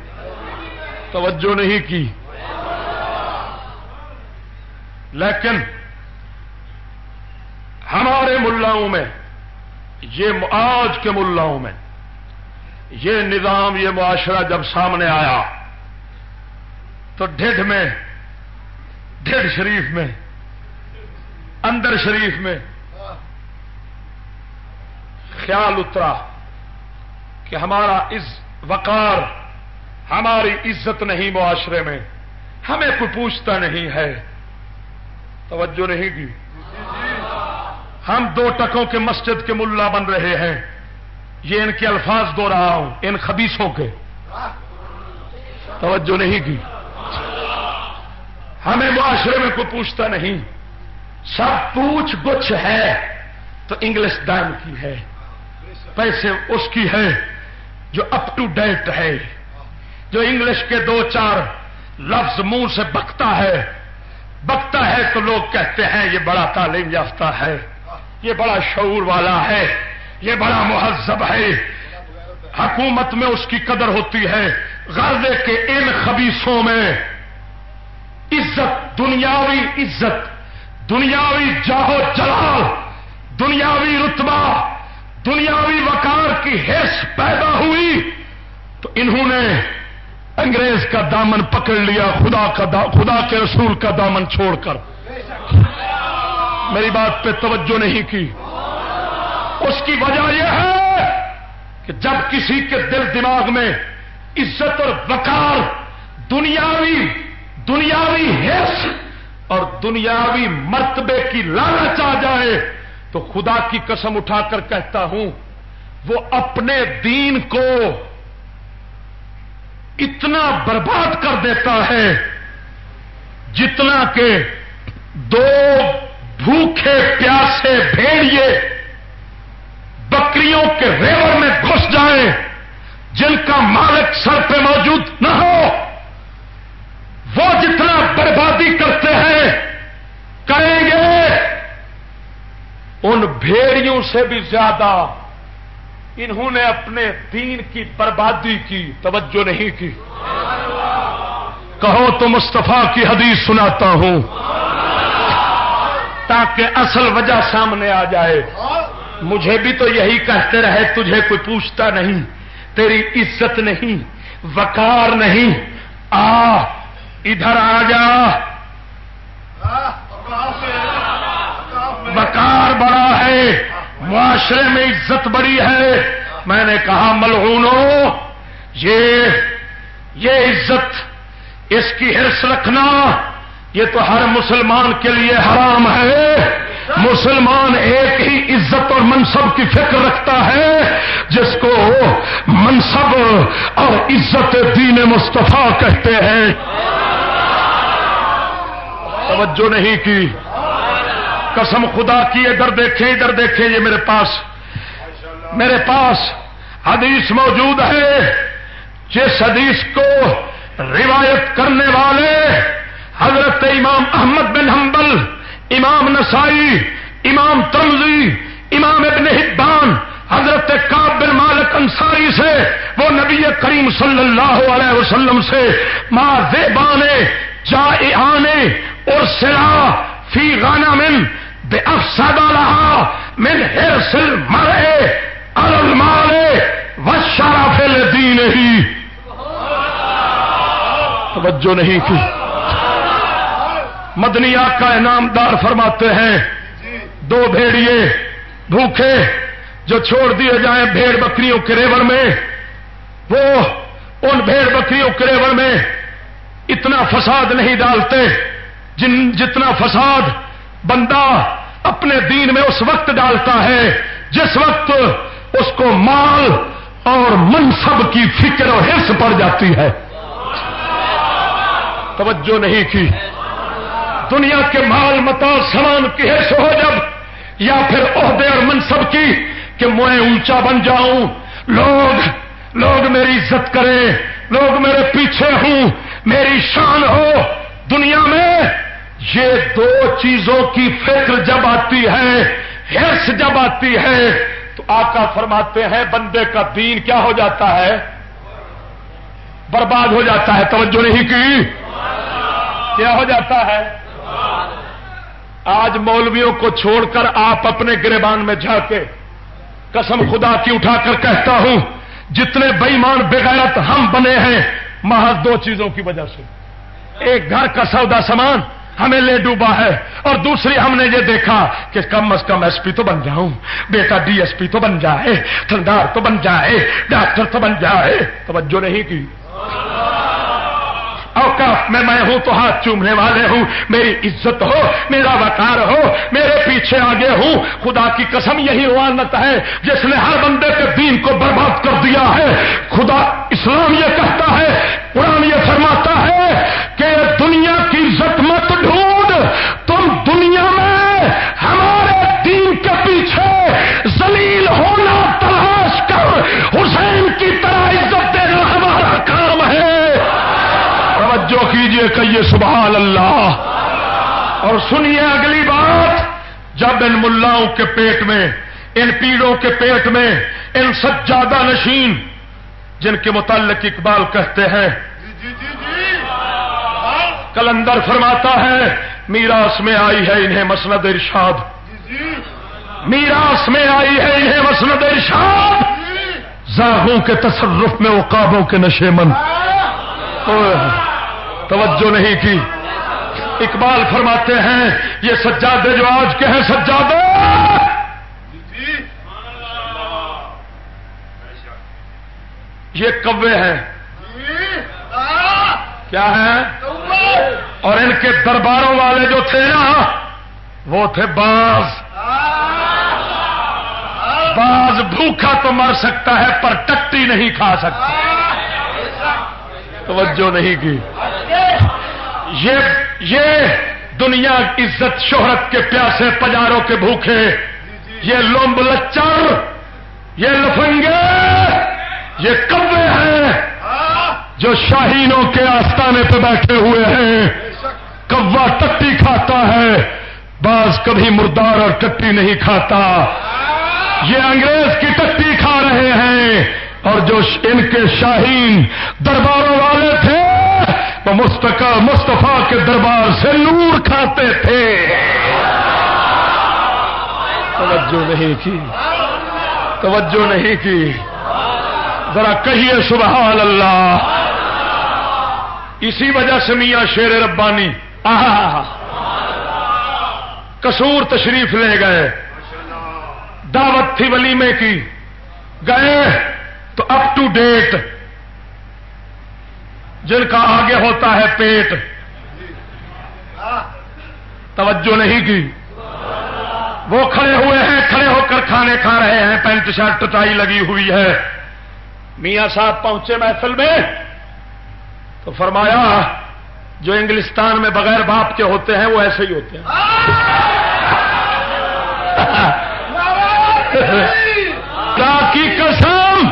A: توجہ نہیں کی۔ لیکن ہمارے ملاؤں میں، یہ آج کے ملاؤں میں، یہ نظام، یہ معاشرہ جب سامنے آیا، تو ڈھڈ میں ڈھڈ شریف میں، اندر شریف میں۔ خیال اترا کہ ہمارا اس وقار، ہماری عزت نہیں معاشرے میں۔ ہمیں کوئی پوچھتا نہیں ہے۔ توجہ نہیں کی؟ ہم دو ٹکوں کے مسجد کے ملا بن رہے ہیں۔ یہ ان کے الفاظ دو رہا ہوں، ان خبیصوں کے۔ توجہ نہیں کی؟ ہمیں معاشرے میں کوئی پوچھتا نہیں۔ سب پوچھ گچھ ہے تو انگلش دان کی ہے۔ پیسے اس کی ہے جو اپ ٹو ڈیٹ ہے۔ جو انگلش کے دو چار لفظ منہ سے بکتا ہے۔ بکتا ہے تو لوگ کہتے ہیں یہ بڑا تعلیم یافتہ ہے۔ یہ بڑا شعور والا ہے۔ یہ بڑا مہذب ہے۔ حکومت میں اس کی قدر ہوتی ہے۔ غرضے کے ان خبیصوں میں عزت، دنیاوی عزت، دنیاوی جاہو جلال، دنیاوی رتبہ، دنیاوی وقار کی حص پیدا ہوئی تو انہوں نے انگریز کا دامن پکڑ لیا، خدا کا دا، خدا کے رسول کا دامن چھوڑ کر۔ میری بات پہ توجہ نہیں کی۔ اس کی وجہ یہ ہے کہ جب کسی کے دل دماغ میں عزت اور وقار، دنیاوی دنیاوی حص اور دنیاوی مرتبے کی لالچ آ جائے تو خدا کی قسم اٹھا کر کہتا ہوں، وہ اپنے دین کو اتنا برباد کر دیتا ہے جتنا کہ دو بھوکے پیاسے بھیڑیے بکریوں کے ریور میں گھس جائیں، جن کا مالک سر پہ موجود نہ ہو۔ وہ جتنا بربادی کرتے ہیں، کریں گے۔ ان بھیڑیوں سے بھی زیادہ انہوں نے اپنے دین کی بربادی کی، توجہ نہیں کی۔ کہو تو مستفا کی حدیث سناتا ہوں۔ تاکہ اصل وجہ سامنے آ جائے۔ مجھے بھی تو یہی کہتے رہے، تجھے کوئی پوچھتا نہیں، تیری عزت نہیں، وقار نہیں۔ آ ادھر آ جا۔ وقار بڑا ہے۔ معاشرے میں عزت بڑی ہے۔ میں نے کہا ملعونوں یہ یہ عزت، اس کی ہرس رکھنا، یہ تو ہر مسلمان کے لیے حرام ہے۔ مسلمان ایک ہی عزت اور منصب کی فکر رکھتا ہے، جس کو منصب اور عزت دین مصطفیٰ کہتے ہیں۔ توجہ نہیں کی۔ قسم خدا کی، ادھر دیکھیں ادھر دیکھیں، یہ میرے پاس میرے پاس حدیث موجود ہے۔ جس حدیث کو روایت کرنے والے حضرت امام احمد بن حنبل امام نسائی، امام تنزی امام ابن حبان، حضرت کاب بن مالک انصاری سے، وہ نبی کریم صلی اللہ علیہ وسلم سے ماں زیبانے جا آنے اور سلا فی گانا من بے افسادہ رہا من ہر سل مرے المارے و شرف دین ہی توجہ نہیں کی مدنیا کا انعام دار فرماتے ہیں۔ دو بھیڑیے بھوکے جو چھوڑ دیے جائیں بھیڑ بکریوں کے ریور میں، وہ ان بھیڑ بکریوں کے ریور میں اتنا فساد نہیں ڈالتے جن جتنا فساد بندہ اپنے دین میں اس وقت ڈالتا ہے، جس وقت اس کو مال اور منصب کی فکر اور حص پڑ جاتی ہے۔ توجہ نہیں کی۔ دنیا کے مال متا سامان کی حص ہو جب، یا پھر عہدے اور منصب کی کہ میں اونچا بن جاؤں۔ لوگ لوگ میری عزت کریں، لوگ میرے پیچھے ہوں، میری شان ہو۔ دنیا میں یہ دو چیزوں کی فکر جب آتی ہے، ہرس جب آتی ہے، تو آقا فرماتے ہیں، بندے کا دین کیا ہو جاتا ہے؟ برباد ہو جاتا ہے۔ توجہ نہیں کی؟ کیا ہو جاتا ہے؟ آج مولویوں کو چھوڑ کر آپ اپنے گربان میں جا کے قسم خدا کی اٹھا کر کہتا ہوں، جتنے بےمان بغیرت ہم بنے ہیں، محض دو چیزوں کی وجہ سے۔ ایک گھر کا سودا سامان ہمیں لے ڈوبا ہے، اور دوسری ہم نے یہ دیکھا کہ کم از کم ایس پی تو بن جاؤں۔ بیٹا ڈی ایس پی تو بن جائے، تھندار تو بن جائے، ڈاکٹر تو بن جائے۔ توجہ نہیں کی۔ اوقاف میں میں ہوں تو ہاتھ چومنے والے ہوں۔ میری عزت ہو، میرا وقار ہو، میرے پیچھے آگے ہوں۔ خدا کی قسم، یہی روانت ہے، جس نے ہر بندے کے دین کو برباد کر دیا ہے۔ خدا اسلام یہ کہتا ہے، قرآن یہ فرماتا ہے کہ دنیا کی عزت مت ڈھونڈ۔ تم دنیا میں توجہ کیجیے کہیے سبحان اللہ۔ اور سنیے اگلی بات، جب ان ملاؤں کے پیٹ میں، ان پیڑوں کے پیٹ میں، ان سجادہ نشین، جن کے متعلق اقبال کہتے ہیں۔ کلندر فرماتا ہے، میراث میں آئی ہے انہیں مسند ارشاد۔ میراث میں آئی ہے انہیں مسند ارشاد۔ زاہوں کے تصرف میں اوقابوں کے نشے من۔ توجہ نہیں کی۔ اقبال فرماتے ہیں، یہ سجادے جو آج کے ہیں، سجادے۔ یہ کوے ہیں۔ کیا ہے اور ان کے درباروں والے جو تھے نا، وہ تھے باز۔ باز بھوکا تو مر سکتا ہے، پر ٹٹی نہیں کھا سکتا۔ توجہ نہیں کی۔ یہ یہ دنیا عزت، شہرت کے پیاسے پجاروں کے بھوکے، یہ لومب لچر، یہ لفنگے، یہ کبے ہیں جو شاہینوں کے آستانے پہ بیٹھے ہوئے ہیں۔ کوا ٹٹی کھاتا ہے، بعض کبھی مردار اور ٹٹی نہیں کھاتا۔ یہ انگریز کی ٹٹی کھا رہے ہیں۔ اور جو ان کے شاہین درباروں والے تھے، وہ مستقل مصطفیٰ کے دربار سے نور کھاتے تھے۔ توجہ نہیں کی۔ توجہ نہیں کی۔ ذرا کہیے، سبحان اللہ۔ اسی وجہ سے میاں شیر ربانی کسور تشریف لے گئے۔ دعوت تھی ولیمے کی۔ گئے۔ تو اپ ٹو ڈیٹ جن کا آگے ہوتا ہے پیٹ۔ توجہ نہیں کی۔ وہ کھڑے ہوئے ہیں کھڑے ہو کر کھانے کھا رہے ہیں۔ پینٹ شرٹ ٹائی لگی ہوئی ہے۔ میاں صاحب پہنچے محفل میں۔ تو فرمایا جو انگلستان میں بغیر باپ کے ہوتے ہیں وہ ایسے ہی ہوتے ہیں کی قسم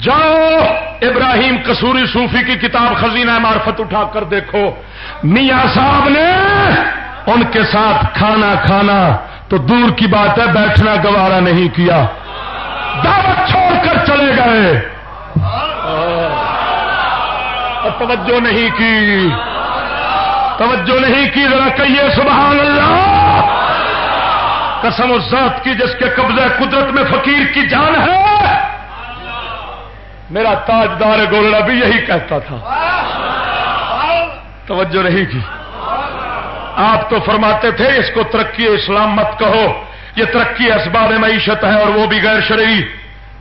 A: جاؤ، ابراہیم کسوری صوفی کی کتاب خزینہ معرفت اٹھا کر دیکھو۔ میاں صاحب نے ان کے ساتھ کھانا کھانا، تو دور کی بات ہے، بیٹھنا گوارا نہیں کیا۔ دعوت چھوڑ کر چلے گئے۔ اور توجہ نہیں کی۔ توجہ نہیں کی، ذرا کہیے، سبحان اللہ۔ قسم و ذات کی، جس کے قبضہ قدرت میں فقیر کی جان ہے۔ میرا تاجدار گولڑا بھی یہی کہتا تھا۔ توجہ نہیں کی آپ تو فرماتے تھے اس کو ترقی اسلام مت کہو۔ یہ ترقی اسباب معیشت ہے اور وہ بھی غیر شرعی۔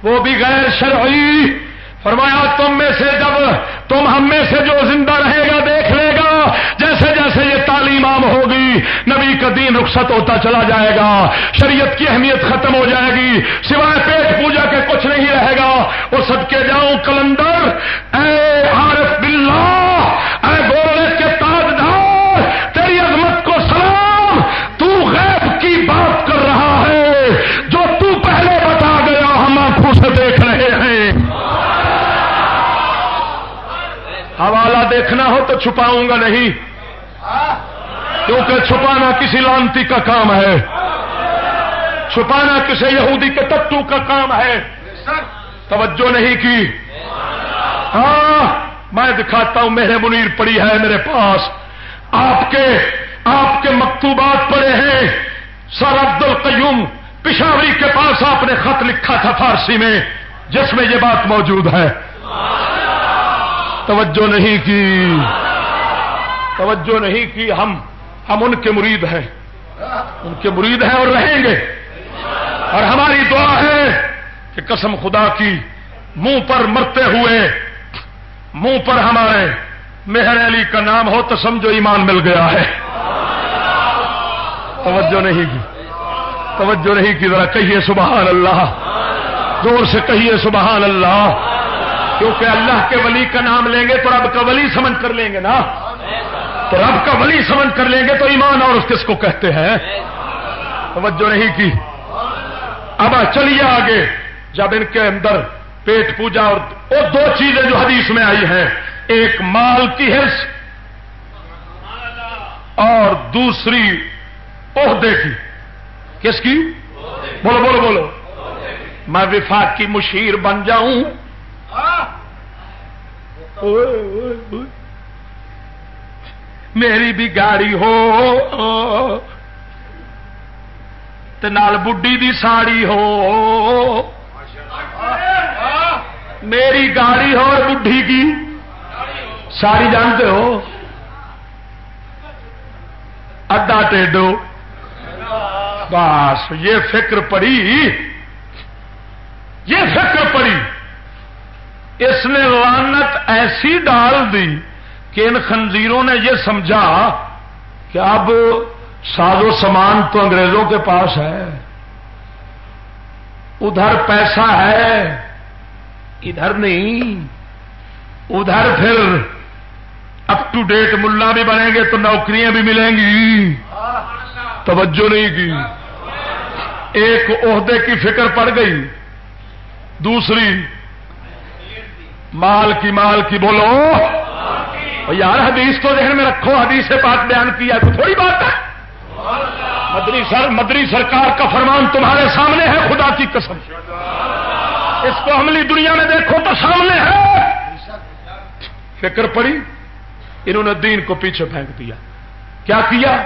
A: وہ بھی غیر شرعی۔ فرمایا، تم میں سے جب تم ہم میں سے جو زندہ رہے گا، دیکھ لے گا۔ جیسے جیسے یہ تعلیم عام ہوگی۔ نبی کا دین رخصت ہوتا چلا جائے گا۔ شریعت کی اہمیت ختم ہو جائے گی۔ سوائے پیٹ پوجا کے کچھ نہیں رہے گا۔ وہ سب کے جاؤں کلندر۔ اے عارف باللہ، اے بولنے کے تاجدار، تیری عظمت کو سلام۔ تو غیب کی بات کر رہا ہے۔ جو تو پہلے بتا گیا، ہم آنکھوں سے دیکھ رہے ہیں۔ حوالہ دیکھنا ہو تو چھپاؤں گا نہیں۔ کیونکہ چھپانا کسی لانتی کا کام ہے۔ چھپانا کسی یہودی کے تتو کا کام ہے۔ توجہ نہیں کی۔ ہاں میں دکھاتا ہوں میرے منیر پڑی ہے میرے پاس۔ آپ کے آپ کے مکتوبات پڑے ہیں۔ سر عبد القیوم پشاوری کے پاس آپ نے خط لکھا تھا فارسی میں، جس میں یہ بات موجود ہے۔ توجہ نہیں کی۔ توجہ نہیں کی ہم۔ ہم ان کے مرید ہیں۔ ان کے مرید ہیں اور رہیں گے۔ اور ہماری دعا ہے کہ قسم خدا کی منہ پر مرتے ہوئے، منہ پر ہمارے مہر علی کا نام ہو تو سمجھو ایمان مل گیا ہے۔ توجہ نہیں کی۔ توجہ نہیں کی، ذرا کہیے سبحان اللہ۔ زور سے کہیے سبحان اللہ۔ کیونکہ اللہ کے ولی کا نام لیں گے تو رب کا ولی سمجھ کر لیں گے نا۔ تو رب کا ولی سمجھ کر لیں گے تو ایمان اور اس کس کو کہتے ہیں؟ توجہ نہیں کی۔ اب چلیے آگے۔ جب ان کے اندر پیٹ پوجا اور وہ دو چیزیں جو حدیث میں آئی ہیں، ایک مال کی حرص اور دوسری عہدے کی۔ کس کی؟ بولو بولو بولو۔ میں وفاق کی مشیر بن جاؤں۔ میری بھی گاڑی ہو۔ نال بڈی دی ساڑی ہو۔ میری گاڑی ہو اور بڈھی کی۔ ساری جانتے ہو۔ ادا ٹیڈو۔ بس، یہ فکر پڑی۔ یہ فکر پڑی۔ اس نے لانت ایسی ڈال دی۔ کہ ان خنزیروں نے یہ سمجھا کہ اب ساز و سامان تو انگریزوں کے پاس ہے، ادھر پیسہ ہے، ادھر نہیں، ادھر پھر اپ ٹو ڈیٹ ملا بھی بنیں گے تو نوکریاں بھی ملیں گی۔ توجہ نہیں کی۔ ایک عہدے کی فکر پڑ گئی، دوسری مال کی مال کی بولو۔ یار حدیث کو ذہن میں رکھو، حدیث سے بات بیان کیا تو تھوڑی بات ہے۔ مدری سر، مدری سرکار کا فرمان تمہارے سامنے ہے، خدا کی قسم۔ اس کو عملی دنیا میں دیکھو تو سامنے ہے۔ فکر پڑی، انہوں نے دین کو پیچھے پھینک دیا۔ کیا کیا؟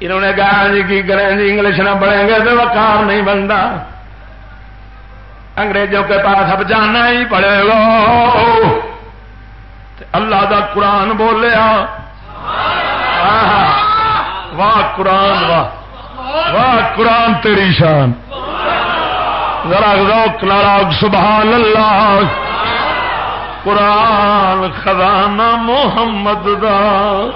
A: انہوں نے کہا ہاں جی کی کریں جی انگلش نہ پڑھیں گے تو وقار نہیں بنتا۔ انگریزوں کے پاس اب جانا ہی پڑے گا۔ اللہ دا قرآن بولیا۔ واہ قرآن، واہ۔ واہ قرآن تیری شان۔ ذرا روک لاراگ سبحان اللہ قرآن خزانہ محمد دا۔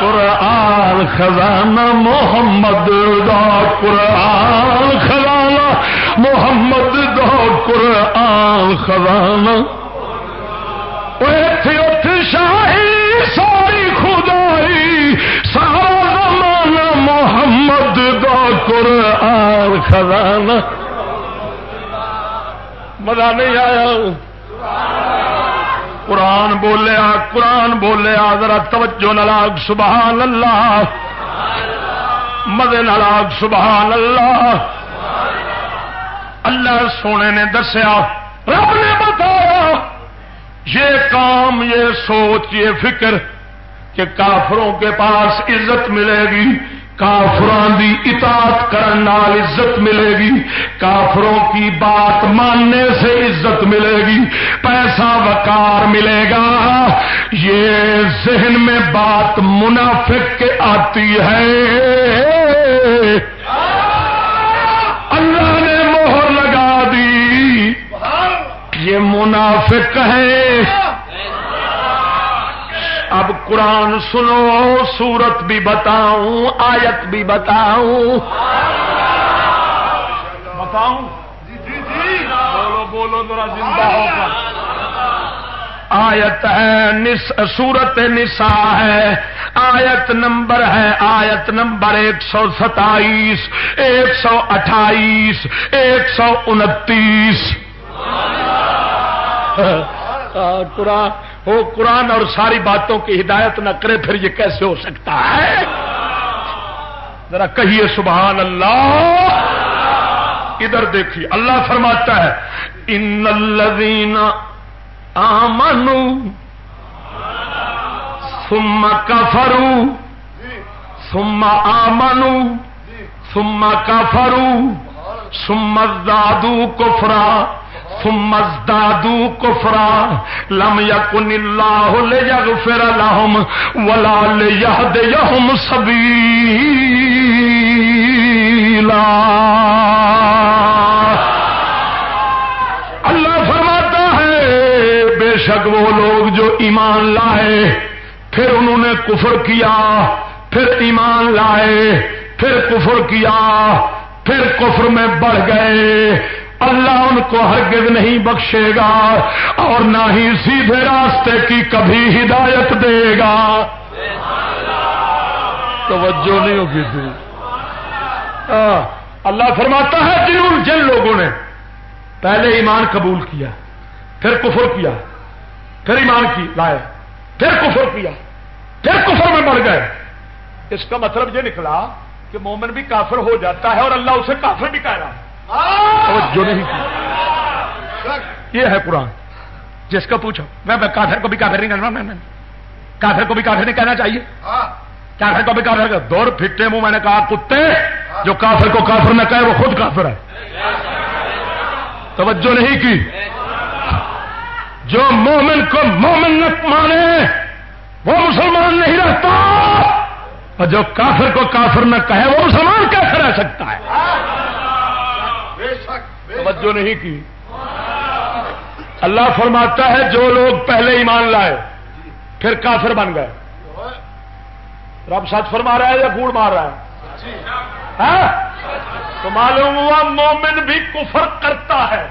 A: قرآن خزانہ محمد دا۔ قرآن خزانہ محمد دا۔ قرآن خزانہ شاہی ساری خدائی سارا زمانہ محمد دا قرآن خزانہ مزہ نہیں آیا قرآن بولیا قرآن بولیا ذرا توجہ نلاگ سبحان اللہ مدے نلاگ سبحان اللہ اللہ سونے نے دسیا رب نے بتایا یہ کام، یہ سوچ، یہ فکر کہ کافروں کے پاس عزت ملے گی، کافران دی اطاعت کرن نال عزت ملے گی، کافروں کی بات ماننے سے عزت ملے گی، پیسہ وکار ملے گا۔ یہ ذہن میں بات منافق کے آتی ہے۔ یہ منافق ہے۔ اب قرآن سنو سورت بھی بتاؤں آیت بھی بتاؤں۔ بتاؤں؟ بولو بولو ذرا زندہ ہو کر۔ آیت ہے نس سورت نسا ہے۔ آیت نمبر ہے آیت نمبر ایک سو ستائیس ایک سو اٹھائیس ایک سو انتیس۔ قرآن، وہ قرآن اور ساری باتوں کی ہدایت نہ کرے، پھر یہ کیسے ہو سکتا ہے؟ ذرا کہیے سبحان اللہ۔ ادھر دیکھیے، اللہ فرماتا ہے، ان الذین آمنوا ثم کفروا ثم آمنوا ثم کفروا ثم ازدادوا کفرا۔ ثم ازدادوا كفرا لم يكن الله ليغفر لهم ولا ليهديهم سبيلا. اللہ فرماتا ہے، بے شک وہ لوگ جو ایمان لائے، پھر انہوں نے کفر کیا، پھر ایمان لائے، پھر کفر کیا، پھر کفر میں بڑھ گئے۔ اللہ ان کو ہرگز نہیں بخشے گا اور نہ ہی سیدھے راستے کی کبھی ہدایت دے گا۔ توجہ نہیں ہوگی تھی۔ ہاں، اللہ فرماتا ہے جن جن لوگوں نے پہلے ایمان قبول کیا، پھر کفر کیا، پھر ایمان کی لائے، پھر کفر کیا، پھر کفر میں بڑھ گئے۔ اس کا مطلب یہ نکلا کہ مومن بھی کافر ہو جاتا ہے اور اللہ اسے کافر بھی کہہ رہا ہے۔ جو نہیں کی۔ یہ ہے قرآن۔ جس کو پوچھو، میں کافر کو بھی کافر نہیں کرنا کافر کو بھی کافر نہیں کہنا چاہیے۔ کافر کو بھی کافر دور پھٹے منہ، میں نے کہا، کتے، جو کافر کو کافر نہ کہے، وہ خود کافر ہے۔ توجہ نہیں کی۔ جو مومن کو مومن نہ مانے، وہ مسلمان نہیں رہتا۔ اور جو کافر کو کافر نہ کہے، وہ مسلمان کیسے رہ سکتا ہے؟ توجہ نہیں کی۔ اللہ فرماتا ہے، جو لوگ پہلے ایمان لائے، پھر کافر بن گئے۔ رب سچ فرما رہا ہے یا گوڑ مار رہا ہے؟ ہاں؟ تو معلوم ہوا، مومن بھی کفر کرتا ہے۔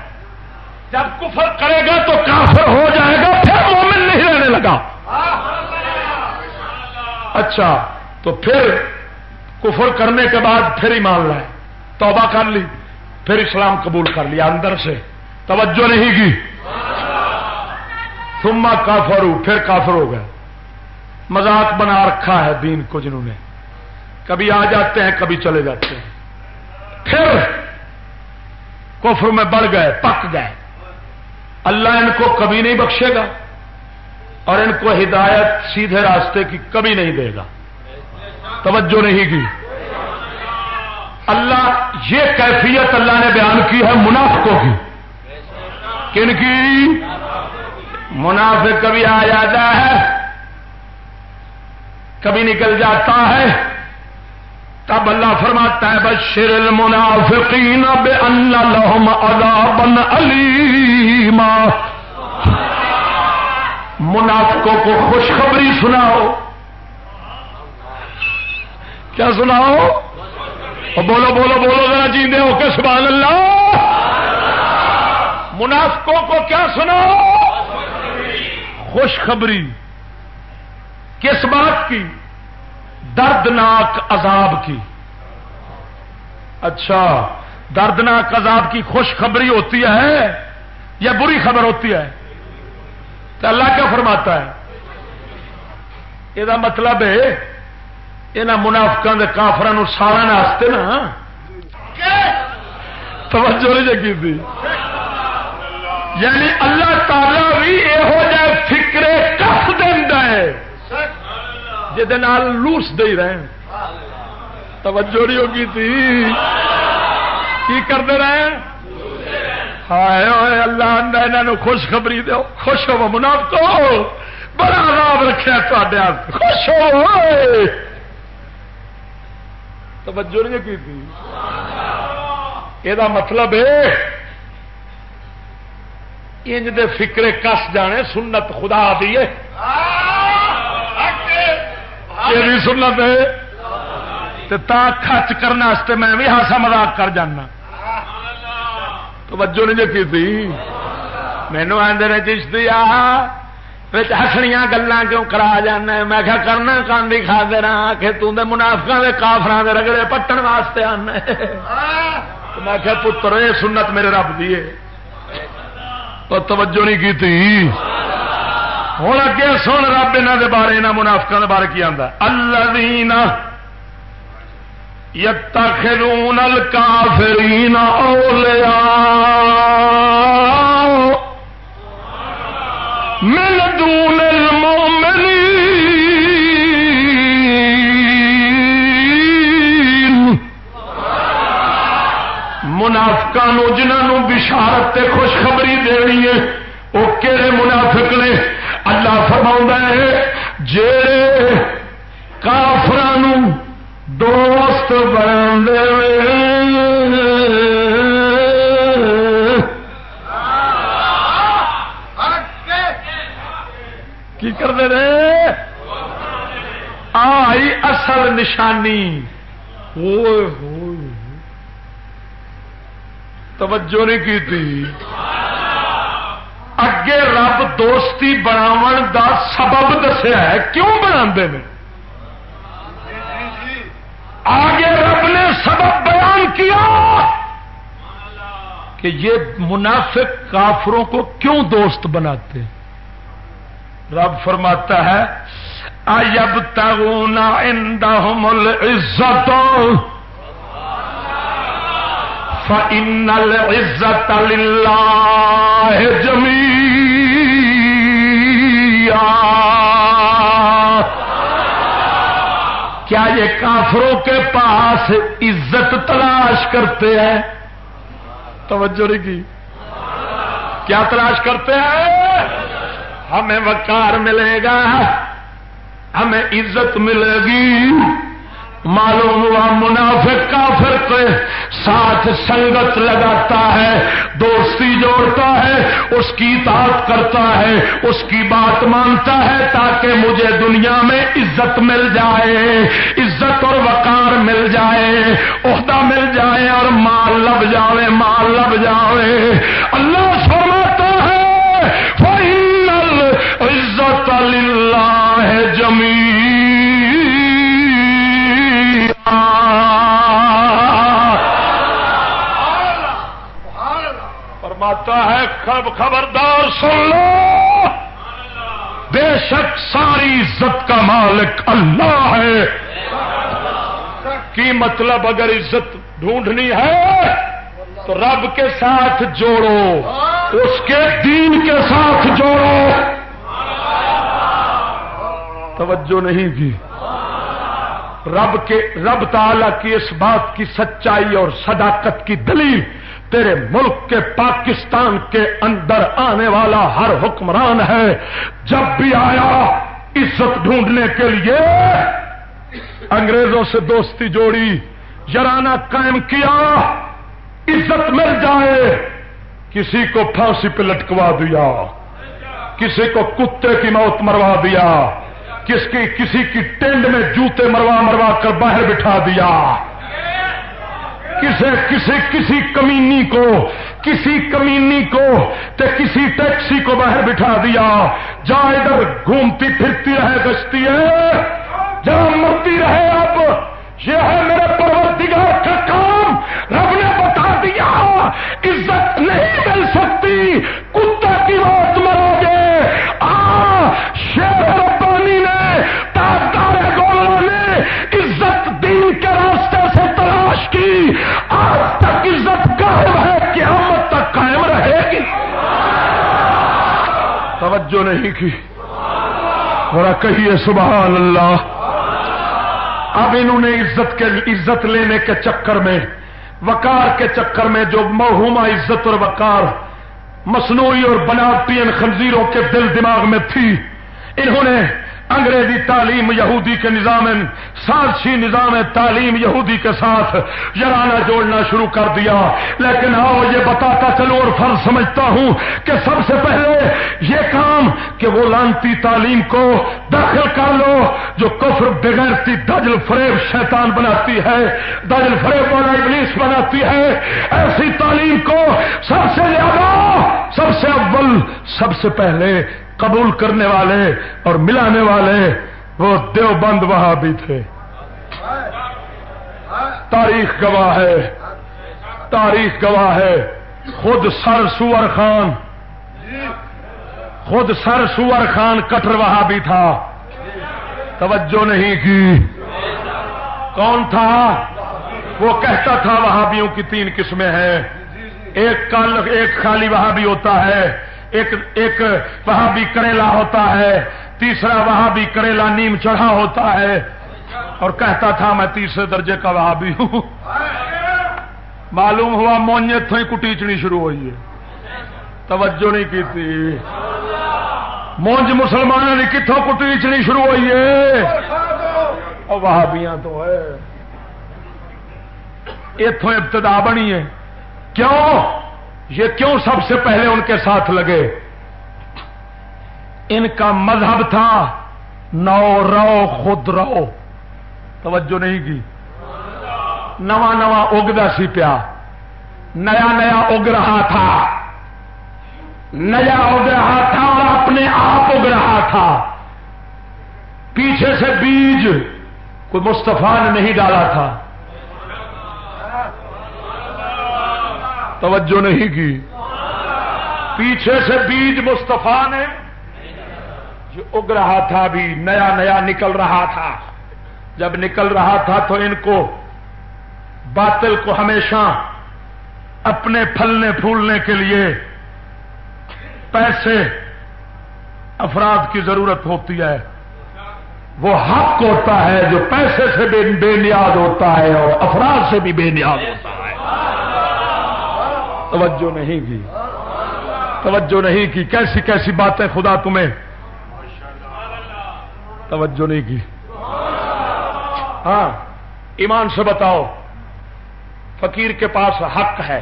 A: جب کفر کرے گا تو کافر ہو جائے گا، پھر مومن نہیں رہنے لگا۔ اچھا تو پھر کفر کرنے کے بعد پھر ایمان لائے۔ توبہ کر لی۔ پھر اسلام قبول کر لیا اندر سے۔ توجہ نہیں کی۔ سما کافر پھر کافر ہو گئے۔ مذاق بنا رکھا ہے دین کو جنہوں نے۔ کبھی آ جاتے ہیں، کبھی چلے جاتے ہیں۔ پھر کفر میں بڑھ گئے، پک گئے۔ اللہ ان کو کبھی نہیں بخشے گا اور ان کو ہدایت سیدھے راستے کی کبھی نہیں دے گا۔ توجہ نہیں کی۔ اللہ یہ کیفیت اللہ نے بیان کی ہے منافقوں کی۔ کن کی؟ منافق کبھی آ جاتا ہے، کبھی نکل جاتا ہے۔ تب اللہ فرماتا ہے، بشر المنافقین بے لهم عذابا علیما منافقوں کو خوشخبری سناؤ۔ کیا سناؤ؟ بولو بولو بولو ذرا جیندے ہو کے سبحان اللہ۔ منافقوں کو کیا سناؤ خوشخبری۔ کس بات کی؟ دردناک عذاب کی۔ اچھا دردناک عذاب کی خوشخبری ہوتی ہے یا بری خبر ہوتی ہے؟ تو اللہ کیا فرماتا ہے؟ یہ مطلب ہے یہاں منافقوں کے کافران سارا ناستے نا توجہ نہیں جگی تھی یعنی اللہ تعالی بھی یہو جہ فکرے کف دینا ہے لوس دے رہے توجہ نہیں ہوگی تھی کی کرتے رہے ہائے اللہ یہاں خوشخبری دو۔ خوش ہو مناف تو بڑا آرام رکھا تے خوش ہو۔ توجہ نہیں کی تھی؟ یہ مطلب ہے، انج دے فکرے کس جانے، سنت خدا دیے یہ سنت ہے۔ تا خرچ کرنے میں بھی ہاسا مزاق کر جانا۔ توجہ نہیں جی تھی؟ مینو آدھے نے چشتی ہسنیا گلان کیوں کرا جانا میں کیا کرنا کان بھی کھا دے رہا کہ تم منافقا کے کافر کے رگڑے پٹن واسطے آنا میں کیا پتر یہ سنت میرے رب دی توجہ نہیں کی تھی ہوں اگے سن رب یہاں کے بارے یہاں منافقوں کے بارے کی آتا اللہ دینا یتخذون الکافرین اولیاء۔ من دون المؤمنین۔ منافقوں جنہوں بشارت خوشخبری دینی ہے وہ کہڑے منافق نے؟ اللہ فرما ہے جڑے کافران دوست بن کی کرتے رہے؟ آئی اصل نشانی۔ توجہ نہیں کی تھی۔ اگے رب دوستی بناو دا سبب دسیا ہے۔ کیوں بنا آگے رب نے سبب بیان کیا کہ یہ منافق کافروں کو کیوں دوست بناتے ہیں؟ رب فرماتا ہے اجب تگونا اندل عزت فل عزت اللہ جمی کیا یہ کافروں کے پاس عزت تلاش کرتے ہیں؟ توجہ کی۔ کیا تلاش کرتے ہیں؟ ہمیں وکار ملے گا، ہمیں عزت ملے گی۔ معلوم ہوا منافق کافر کے ساتھ سنگت لگاتا ہے، دوستی جوڑتا ہے، اس کی اطاعت کرتا ہے، اس کی بات مانتا ہے تاکہ مجھے دنیا میں عزت مل جائے، عزت اور وقار مل جائے، عہدہ مل جائے اور مال لب جاوے، مال لب جاوے۔ اللہ فرماتا ہے خب خبردار، سن لو۔ بے شک ساری عزت کا مالک اللہ ہے۔ کی مطلب اگر عزت ڈھونڈنی ہے، تو رب کے ساتھ جوڑو، اس کے دین کے ساتھ جوڑو۔ توجہ نہیں کی۔ رب کے، رب تعالی کی اس بات کی سچائی اور صداقت کی دلیل۔ تیرے ملک کے پاکستان کے اندر آنے والا ہر حکمران ہے۔ جب بھی آیا عزت ڈھونڈنے کے لیے، انگریزوں سے دوستی جوڑی، یارانہ قائم کیا، عزت مل جائے۔ کسی کو پھانسی پہ لٹکوا دیا، کسی کو کتے کی موت مروا دیا، کس کی کسی کی ٹینڈ میں جوتے مروا مروا کر باہر بٹھا دیا۔ کسی کسی کسی کمینی کو، کسی کمینی کو تے کسی ٹیکسی کو باہر بٹھا دیا۔ جا ادھر گھومتی پھرتی رہے، گشتی ہے۔ جہاں مرتی رہے اب یہ ہے میرے پروردگار کا کام۔ رب نے بتا دیا، عزت نہیں مل سکتی۔ کچھ توجہ نہیں کی۔ ذرا کہیے سبحان اللہ۔ اب انہوں نے عزت کے عزت لینے کے چکر میں وکار کے چکر میں جو محوما عزت اور وکار مصنوعی اور بناوٹی ان خنزیروں کے دل دماغ میں تھی، انہوں نے انگریزی تعلیم یہودی کے نظام سازشی نظام تعلیم یہودی کے ساتھ یارانہ جوڑنا شروع کر دیا۔ لیکن آؤ یہ بتاتا چلو اور فرض سمجھتا ہوں کہ سب سے پہلے یہ کام کہ وہ لانتی تعلیم کو داخل کر لو جو کفر بغیرتی دجل فریب شیطان بناتی ہے۔ دجل فریب والا ابلیس بناتی ہے۔ ایسی تعلیم کو سب سے زیادہ، سب سے اول، سب سے پہلے قبول کرنے والے اور ملانے والے، وہ دیوبند وہاں بھی تھے۔ تاریخ گواہ ہے۔ تاریخ گواہ ہے۔ خود سر سور خان۔ خود سر سور خان کٹر وہاں بھی تھا۔ توجہ نہیں کی۔ کون تھا؟ وہ کہتا تھا وہابیوں کی تین قسمیں ہیں۔ ایک کال، ایک خالی وہاں بھی ہوتا ہے۔ ایک ایک وہاں بھی کریلا ہوتا ہے، تیسرا وہاں بھی کریلا نیم چڑھا ہوتا ہے۔ اور کہتا تھا میں تیسرے درجے کا وہاں بھی ہوں۔ معلوم ہوا مونج تھوئی کٹیچنی شروع ہوئی ہے۔ توجہ نہیں کی تھی مونج مسلمانوں نے کتوں کٹیچنی شروع ہوئی ہے؟ اور وہابیاں تو ہے۔ اتوں ابتدا بنی ہے۔ کیوں؟ یہ کیوں سب سے پہلے ان کے ساتھ لگے؟ ان کا مذہب تھا نو رو خود رہو توجہ نہیں کی؟ نواں نواں اگتا سی پیا۔ نیا نیا اگ رہا تھا۔ نیا اگ رہا تھا اور اپنے آپ اگ رہا تھا۔ پیچھے سے بیج کوئی مستفا نے نہیں ڈالا تھا۔ توجہ نہیں کی۔ پیچھے سے بیج مستفا نے جو اگ رہا تھا بھی نیا نیا نکل رہا تھا۔ جب نکل رہا تھا تو ان کو باطل کو ہمیشہ اپنے پھلنے پھولنے کے لیے پیسے، افراد کی ضرورت ہوتی ہے۔ وہ حق ہوتا ہے جو پیسے سے بے نیاز ہوتا ہے اور افراد سے بھی بے نیاز ہوتا ہے۔ توجہ نہیں کی۔ توجہ نہیں کی۔ کیسی کیسی باتیں خدا تمہیں۔ توجہ نہیں کی۔ ہاں ایمان سے بتاؤ۔ فقیر کے پاس حق ہے۔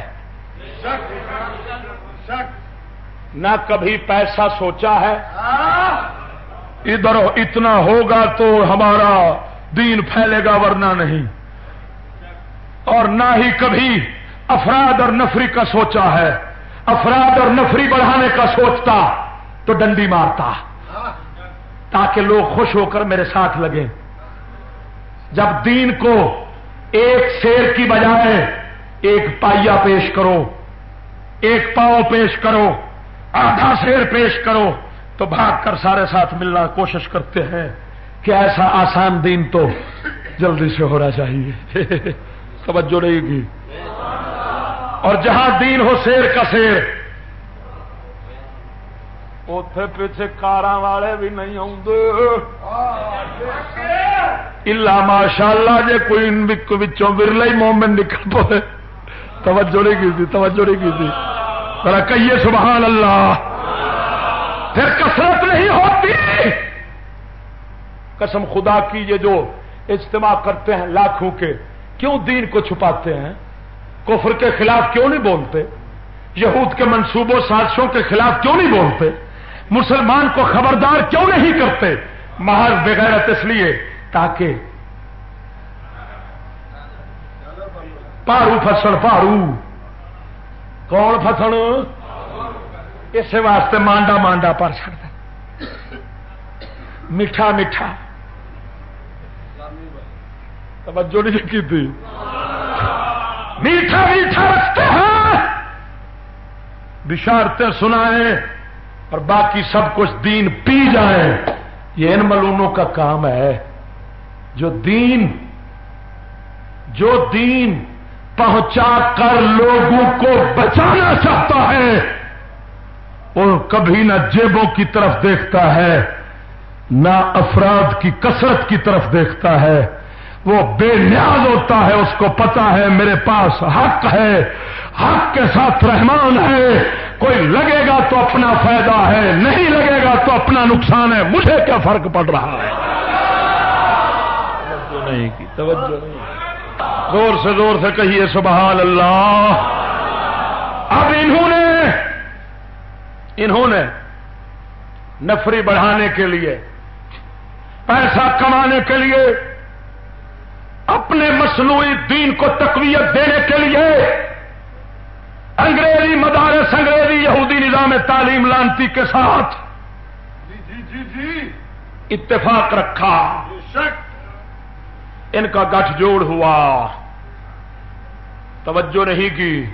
A: نہ کبھی پیسہ سوچا ہے۔ ادھر اتنا ہوگا تو ہمارا دین پھیلے گا ورنہ نہیں۔ اور نہ ہی کبھی افراد اور نفری کا سوچا ہے۔ افراد اور نفری بڑھانے کا سوچتا، تو ڈنڈی مارتا۔ تاکہ لوگ خوش ہو کر میرے ساتھ لگیں۔ جب دین کو ایک شیر کی بجائے ایک پائیا پیش کرو، ایک پاؤ پیش کرو، آدھا شیر پیش کرو، تو بھاگ کر سارے ساتھ ملنا کوشش کرتے ہیں کہ ایسا آسان دین تو جلدی سے ہونا چاہیے۔ توجہ نہیں کی اور جہاں دین ہو شیر کا شیر اتے پیچھے کار والے بھی نہیں آ ماشاء اللہ جی کوئی ورلا ہی مومن نکل پے توجہ نہیں کی توجہ نہیں کی تھی۔ ذرا کہیے سبحان اللہ۔ پھر کثرت نہیں ہوتی۔ قسم خدا کی یہ جو اجتماع کرتے ہیں لاکھوں کے۔ کیوں دین کو چھپاتے ہیں؟ کفر کے خلاف کیوں نہیں بولتے؟ یہود کے منصوبوں سازشوں کے خلاف کیوں نہیں بولتے؟ مسلمان کو خبردار کیوں نہیں کرتے؟ محض بغیرت اس لیے تاکہ پارو فسن پارو۔ کون فسن اس واسطے مانڈا مانڈا پر چڑتا میٹھا میٹھا۔ توجہ نہیں کی تھی؟ میٹھا میٹھا رکھتے ہیں۔ بشارتیں سنائیں اور باقی سب کچھ دین پی جائیں یہ ان ملونوں کا کام ہے۔ جو دین جو دین پہنچا کر لوگوں کو بچانا چاہتا ہے، وہ کبھی نہ جیبوں کی طرف دیکھتا ہے، نہ افراد کی کثرت کی طرف دیکھتا ہے۔ وہ بے نیاز ہوتا ہے اس کو پتا ہے میرے پاس حق ہے حق کے ساتھ رحمان ہے۔ کوئی لگے گا تو اپنا فائدہ ہے نہیں لگے گا تو اپنا نقصان ہے۔ مجھے کیا فرق پڑ رہا ہے؟ توجہ نہیں کی توجہ نہیں۔ زور سے زور سے کہیے سبحان اللہ۔ اب انہوں نے انہوں نے نفری بڑھانے کے لیے پیسہ کمانے کے لیے اپنے مصنوعی دین کو تقویت دینے کے لیے انگریزی مدارس، انگریزی یہودی نظام تعلیم لانتی کے ساتھ جی جی جی اتفاق رکھا۔ ان کا گٹھ جوڑ ہوا۔ توجہ نہیں کی۔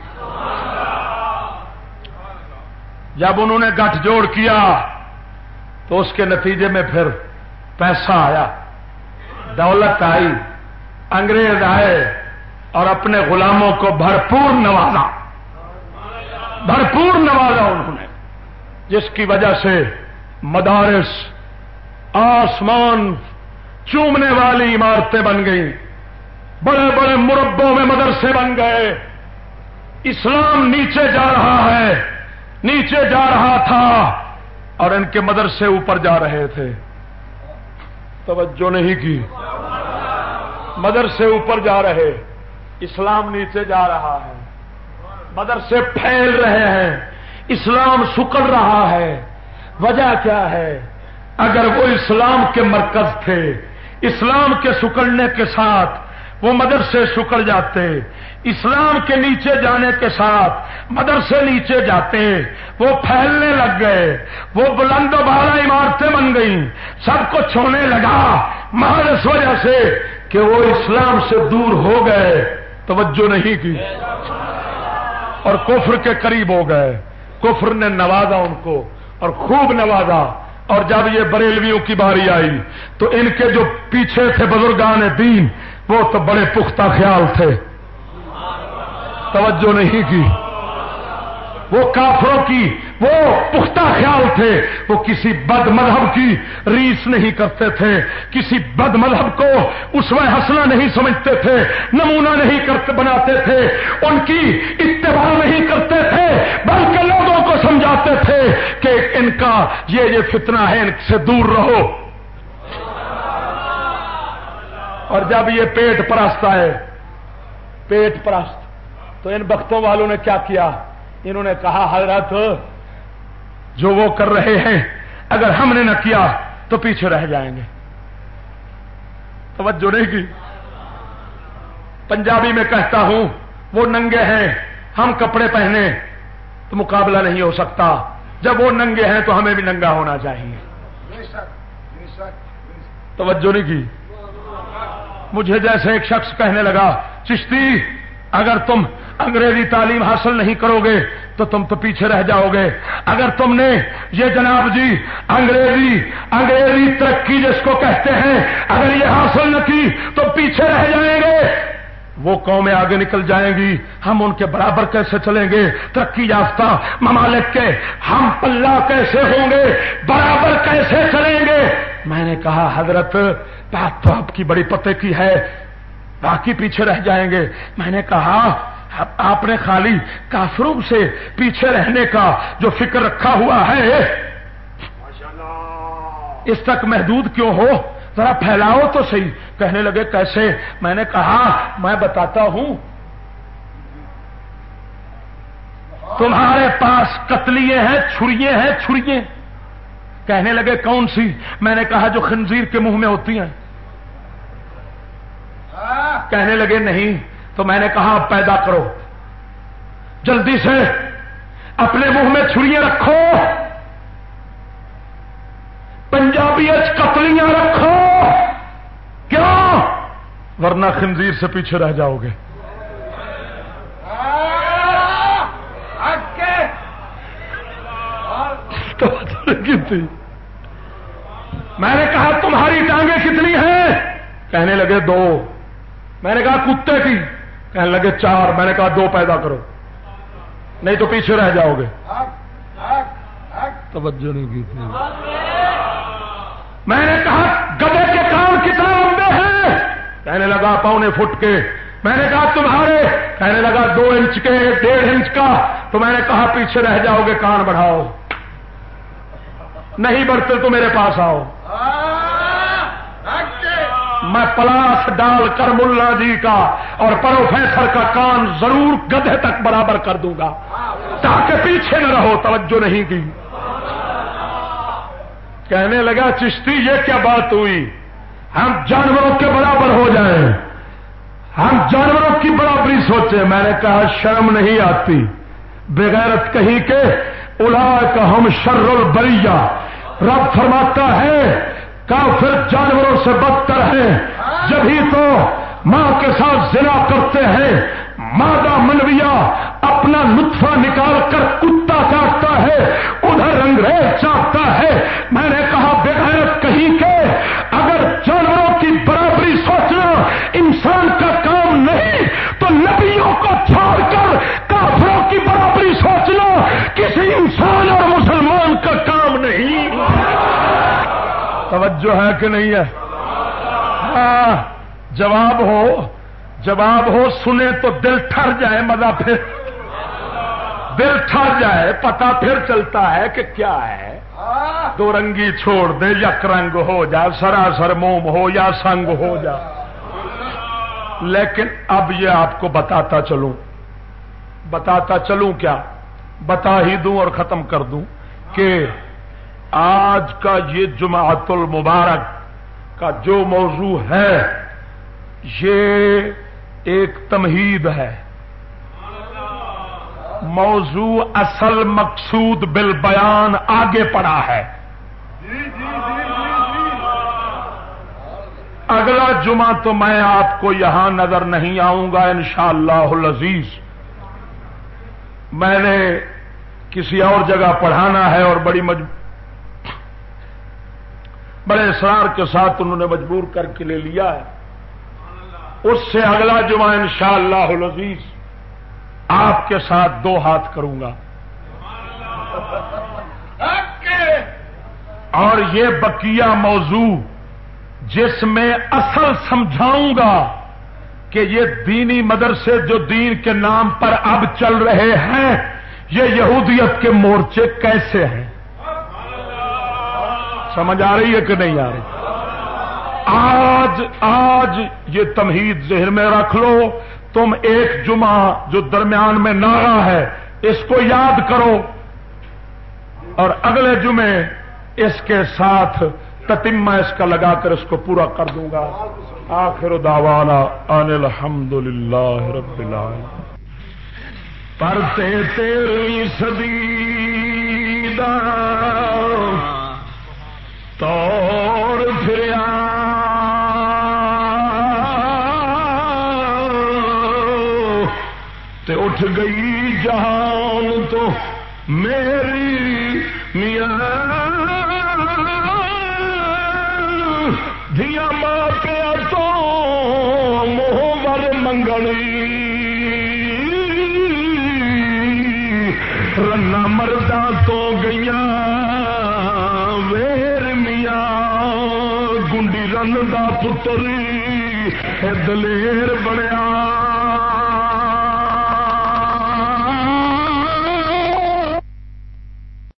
A: جب انہوں نے گٹھ جوڑ کیا تو اس کے نتیجے میں پھر پیسہ آیا، دولت آئی۔ انگریز آئے اور اپنے غلاموں کو بھرپور نوازا۔ بھرپور نوازا انہوں نے، جس کی وجہ سے مدارس آسمان چومنے والی عمارتیں بن گئیں۔ بڑے بڑے مربوں میں مدرسے بن گئے۔ اسلام نیچے جا رہا ہے، نیچے جا رہا تھا اور ان کے مدرسے اوپر جا رہے تھے۔ توجہ نہیں کی۔ مدرسے اوپر جا رہے اسلام نیچے جا رہا ہے۔ مدرسے پھیل رہے ہیں۔ اسلام سکڑ رہا ہے۔ وجہ کیا ہے؟ اگر وہ اسلام کے مرکز تھے، اسلام کے سکڑنے کے ساتھ وہ مدرسے سکڑ جاتے، اسلام کے نیچے جانے کے ساتھ مدرسے نیچے جاتے، وہ پھیلنے لگ گئے۔ وہ بلند و بالا عمارتیں بن گئیں۔ سب کو چھونے لگا۔ مہر اس وجہ سے کہ وہ اسلام سے دور ہو گئے، توجہ نہیں کی۔ اور کفر کے قریب ہو گئے۔ کفر نے نوازا ان کو اور خوب نوازا۔ اور جب یہ بریلویوں کی باری آئی، تو ان کے جو پیچھے تھے بزرگان دین، وہ تو بڑے پختہ خیال تھے۔ توجہ نہیں کی۔ وہ کافروں کی وہ پختہ خیال تھے، وہ کسی بد مذہب کی ریس نہیں کرتے تھے، کسی بد مذہب کو اس میں ہنسنا نہیں سمجھتے تھے، نمونہ نہیں کرتے، بناتے تھے، ان کی اتباع نہیں کرتے تھے، بلکہ لوگوں کو سمجھاتے تھے کہ ان کا یہ یہ فتنہ ہے، ان سے دور رہو۔ اور جب یہ پیٹ پرست آئے، پیٹ پرست، تو ان بختوں والوں نے کیا کیا؟ انہوں نے کہا، حضرت، جو وہ کر رہے ہیں، اگر ہم نے نہ کیا، تو پیچھے رہ جائیں گے۔ توجہ نہیں کی؟ پنجابی میں کہتا ہوں، وہ ننگے ہیں، ہم کپڑے پہنے، تو مقابلہ نہیں ہو سکتا۔ جب وہ ننگے ہیں، تو ہمیں بھی ننگا ہونا چاہیے۔ توجہ نہیں کی؟ مجھے جیسے ایک شخص کہنے لگا، چشتی اگر تم انگریزی تعلیم حاصل نہیں کرو گے تو تم تو پیچھے رہ جاؤ گے۔ اگر تم نے یہ جناب جی انگریزی انگریزی ترقی جس کو کہتے ہیں، اگر یہ حاصل نہ کی تو پیچھے رہ جائیں گے۔ وہ قومیں آگے نکل جائیں گی۔ ہم ان کے برابر کیسے چلیں گے؟ ترقی یافتہ ممالک کے ہم پلہ کیسے ہوں گے؟ برابر کیسے چلیں گے؟ میں نے کہا، حضرت، بات تو آپ کی بڑی پتے کی ہے۔ باقی پیچھے رہ جائیں گے۔ میں نے کہا آپ نے خالی کافروں سے پیچھے رہنے کا جو فکر رکھا ہوا ہے۔ اس تک محدود کیوں ہو؟ ذرا پھیلاؤ تو صحیح۔ کہنے لگے کیسے؟ میں نے کہا میں بتاتا ہوں۔ تمہارے پاس کتلیے ہیں چھڑیے ہیں چھڑیے کہنے لگے کون سی؟ میں نے کہا جو خنزیر کے منہ میں ہوتی ہیں۔ کہنے لگے، نہیں. تو میں نے کہا پیدا کرو. جلدی سے اپنے منہ میں چھری رکھو، پنجابی قتلیاں رکھو۔ کیا ورنہ خنزیر سے پیچھے رہ جاؤ گے۔ میں نے کہا، تمہاری ٹانگیں کتنی ہیں؟ کہنے لگے، دو. میں نے کہا کتے کی۔ کہنے لگے، چار۔ میں نے کہا دو پیدا کرو۔ نہیں تو پیچھے رہ جاؤ گے۔ توجہ نہیں کی تھی۔ میں نے کہا گدے کے کام کتنا لمبے ہیں۔ کہنے لگا پونے فٹ کے۔ میں نے کہا تمہارے۔ کہنے لگا دو انچ کے، ڈیڑھ انچ کا۔ تو میں نے کہا پیچھے رہ جاؤ گے، کان بڑھاؤ۔ نہیں بڑھتے تو میرے پاس آؤ۔ میں پلاس ڈال کر ملا جی کا اور پروفیسر کا کان ضرور گدھے تک برابر کر دوں گا۔ تاکہ پیچھے نہ رہو، توجہ نہیں کی۔ کہنے لگا، چشتی، یہ کیا بات ہوئی؟ ہم جانوروں کے برابر ہو جائیں۔ ہم جانوروں کی برابری سوچے میں نے کہا، شرم نہیں آتی۔ بغیرت کہیں کہ الا کا ہم شر البریہ۔ رب فرماتا ہے کافر جانوروں سے بدتر ہے جبھی تو ماں کے ساتھ زنا کرتے ہیں۔ مادہ منویا اپنا لطفہ نکال کر کتا کاٹتا توجہ ہے کہ نہیں ہے؟ ہاں جواب ہو جواب ہو، سنے تو دل ٹھر جائے مزہ پھر۔ دل ٹھر جائے پتا پھر چلتا ہے کہ کیا ہے۔ دو رنگی چھوڑ دے یا رنگ ہو جائے سراسر موم ہو یا سنگ ہو جائے لیکن اب یہ آپ کو بتاتا چلوں۔ بتاتا چلوں کیا؟ بتا ہی دوں اور ختم کر دوں کہ آج کا یہ جماعت المبارک کا جو موضوع ہے، یہ ایک تمہید ہے۔ موضوع اصل مقصود بل بیان آگے پڑا ہے۔ اگلا جمعہ تو میں آپ کو یہاں نظر نہیں آؤں گا، انشاءاللہ العزیز۔ میں نے کسی اور جگہ پڑھانا ہے اور بڑی مجبور بڑے اصرار کے ساتھ انہوں نے مجبور کر کے لے لیا ہے۔ اس سے اگلا جمعہ ان شاء اللہ آپ کے ساتھ دو ہاتھ کروں گا۔ اور یہ بقیہ موضوع جس میں اصل سمجھاؤں گا کہ یہ دینی مدرسے جو دین کے نام پر اب چل رہے ہیں، یہ یہودیت کے مورچے کیسے ہیں؟ سمجھ آ رہی ہے کہ نہیں آ رہی؟ آج آج یہ تمہید ذہن میں رکھ لو، تم ایک جمعہ جو درمیان میں نعرہ ہے، اس کو یاد کرو۔ اور اگلے جمعے اس کے ساتھ تتمہ اس کا لگا کر اس کو پورا کر دوں گا۔ آخر دعوانا ان الحمد للہ رب العالمین۔ پرتے تیرہویں صدی دا توڑ پھریا۔ تے اٹھ گئی جہان تو میری میاں۔ دیا ماں پیا تو موہر منگلی رنا مردہ تو گئی گنڈی دلیر بڑیا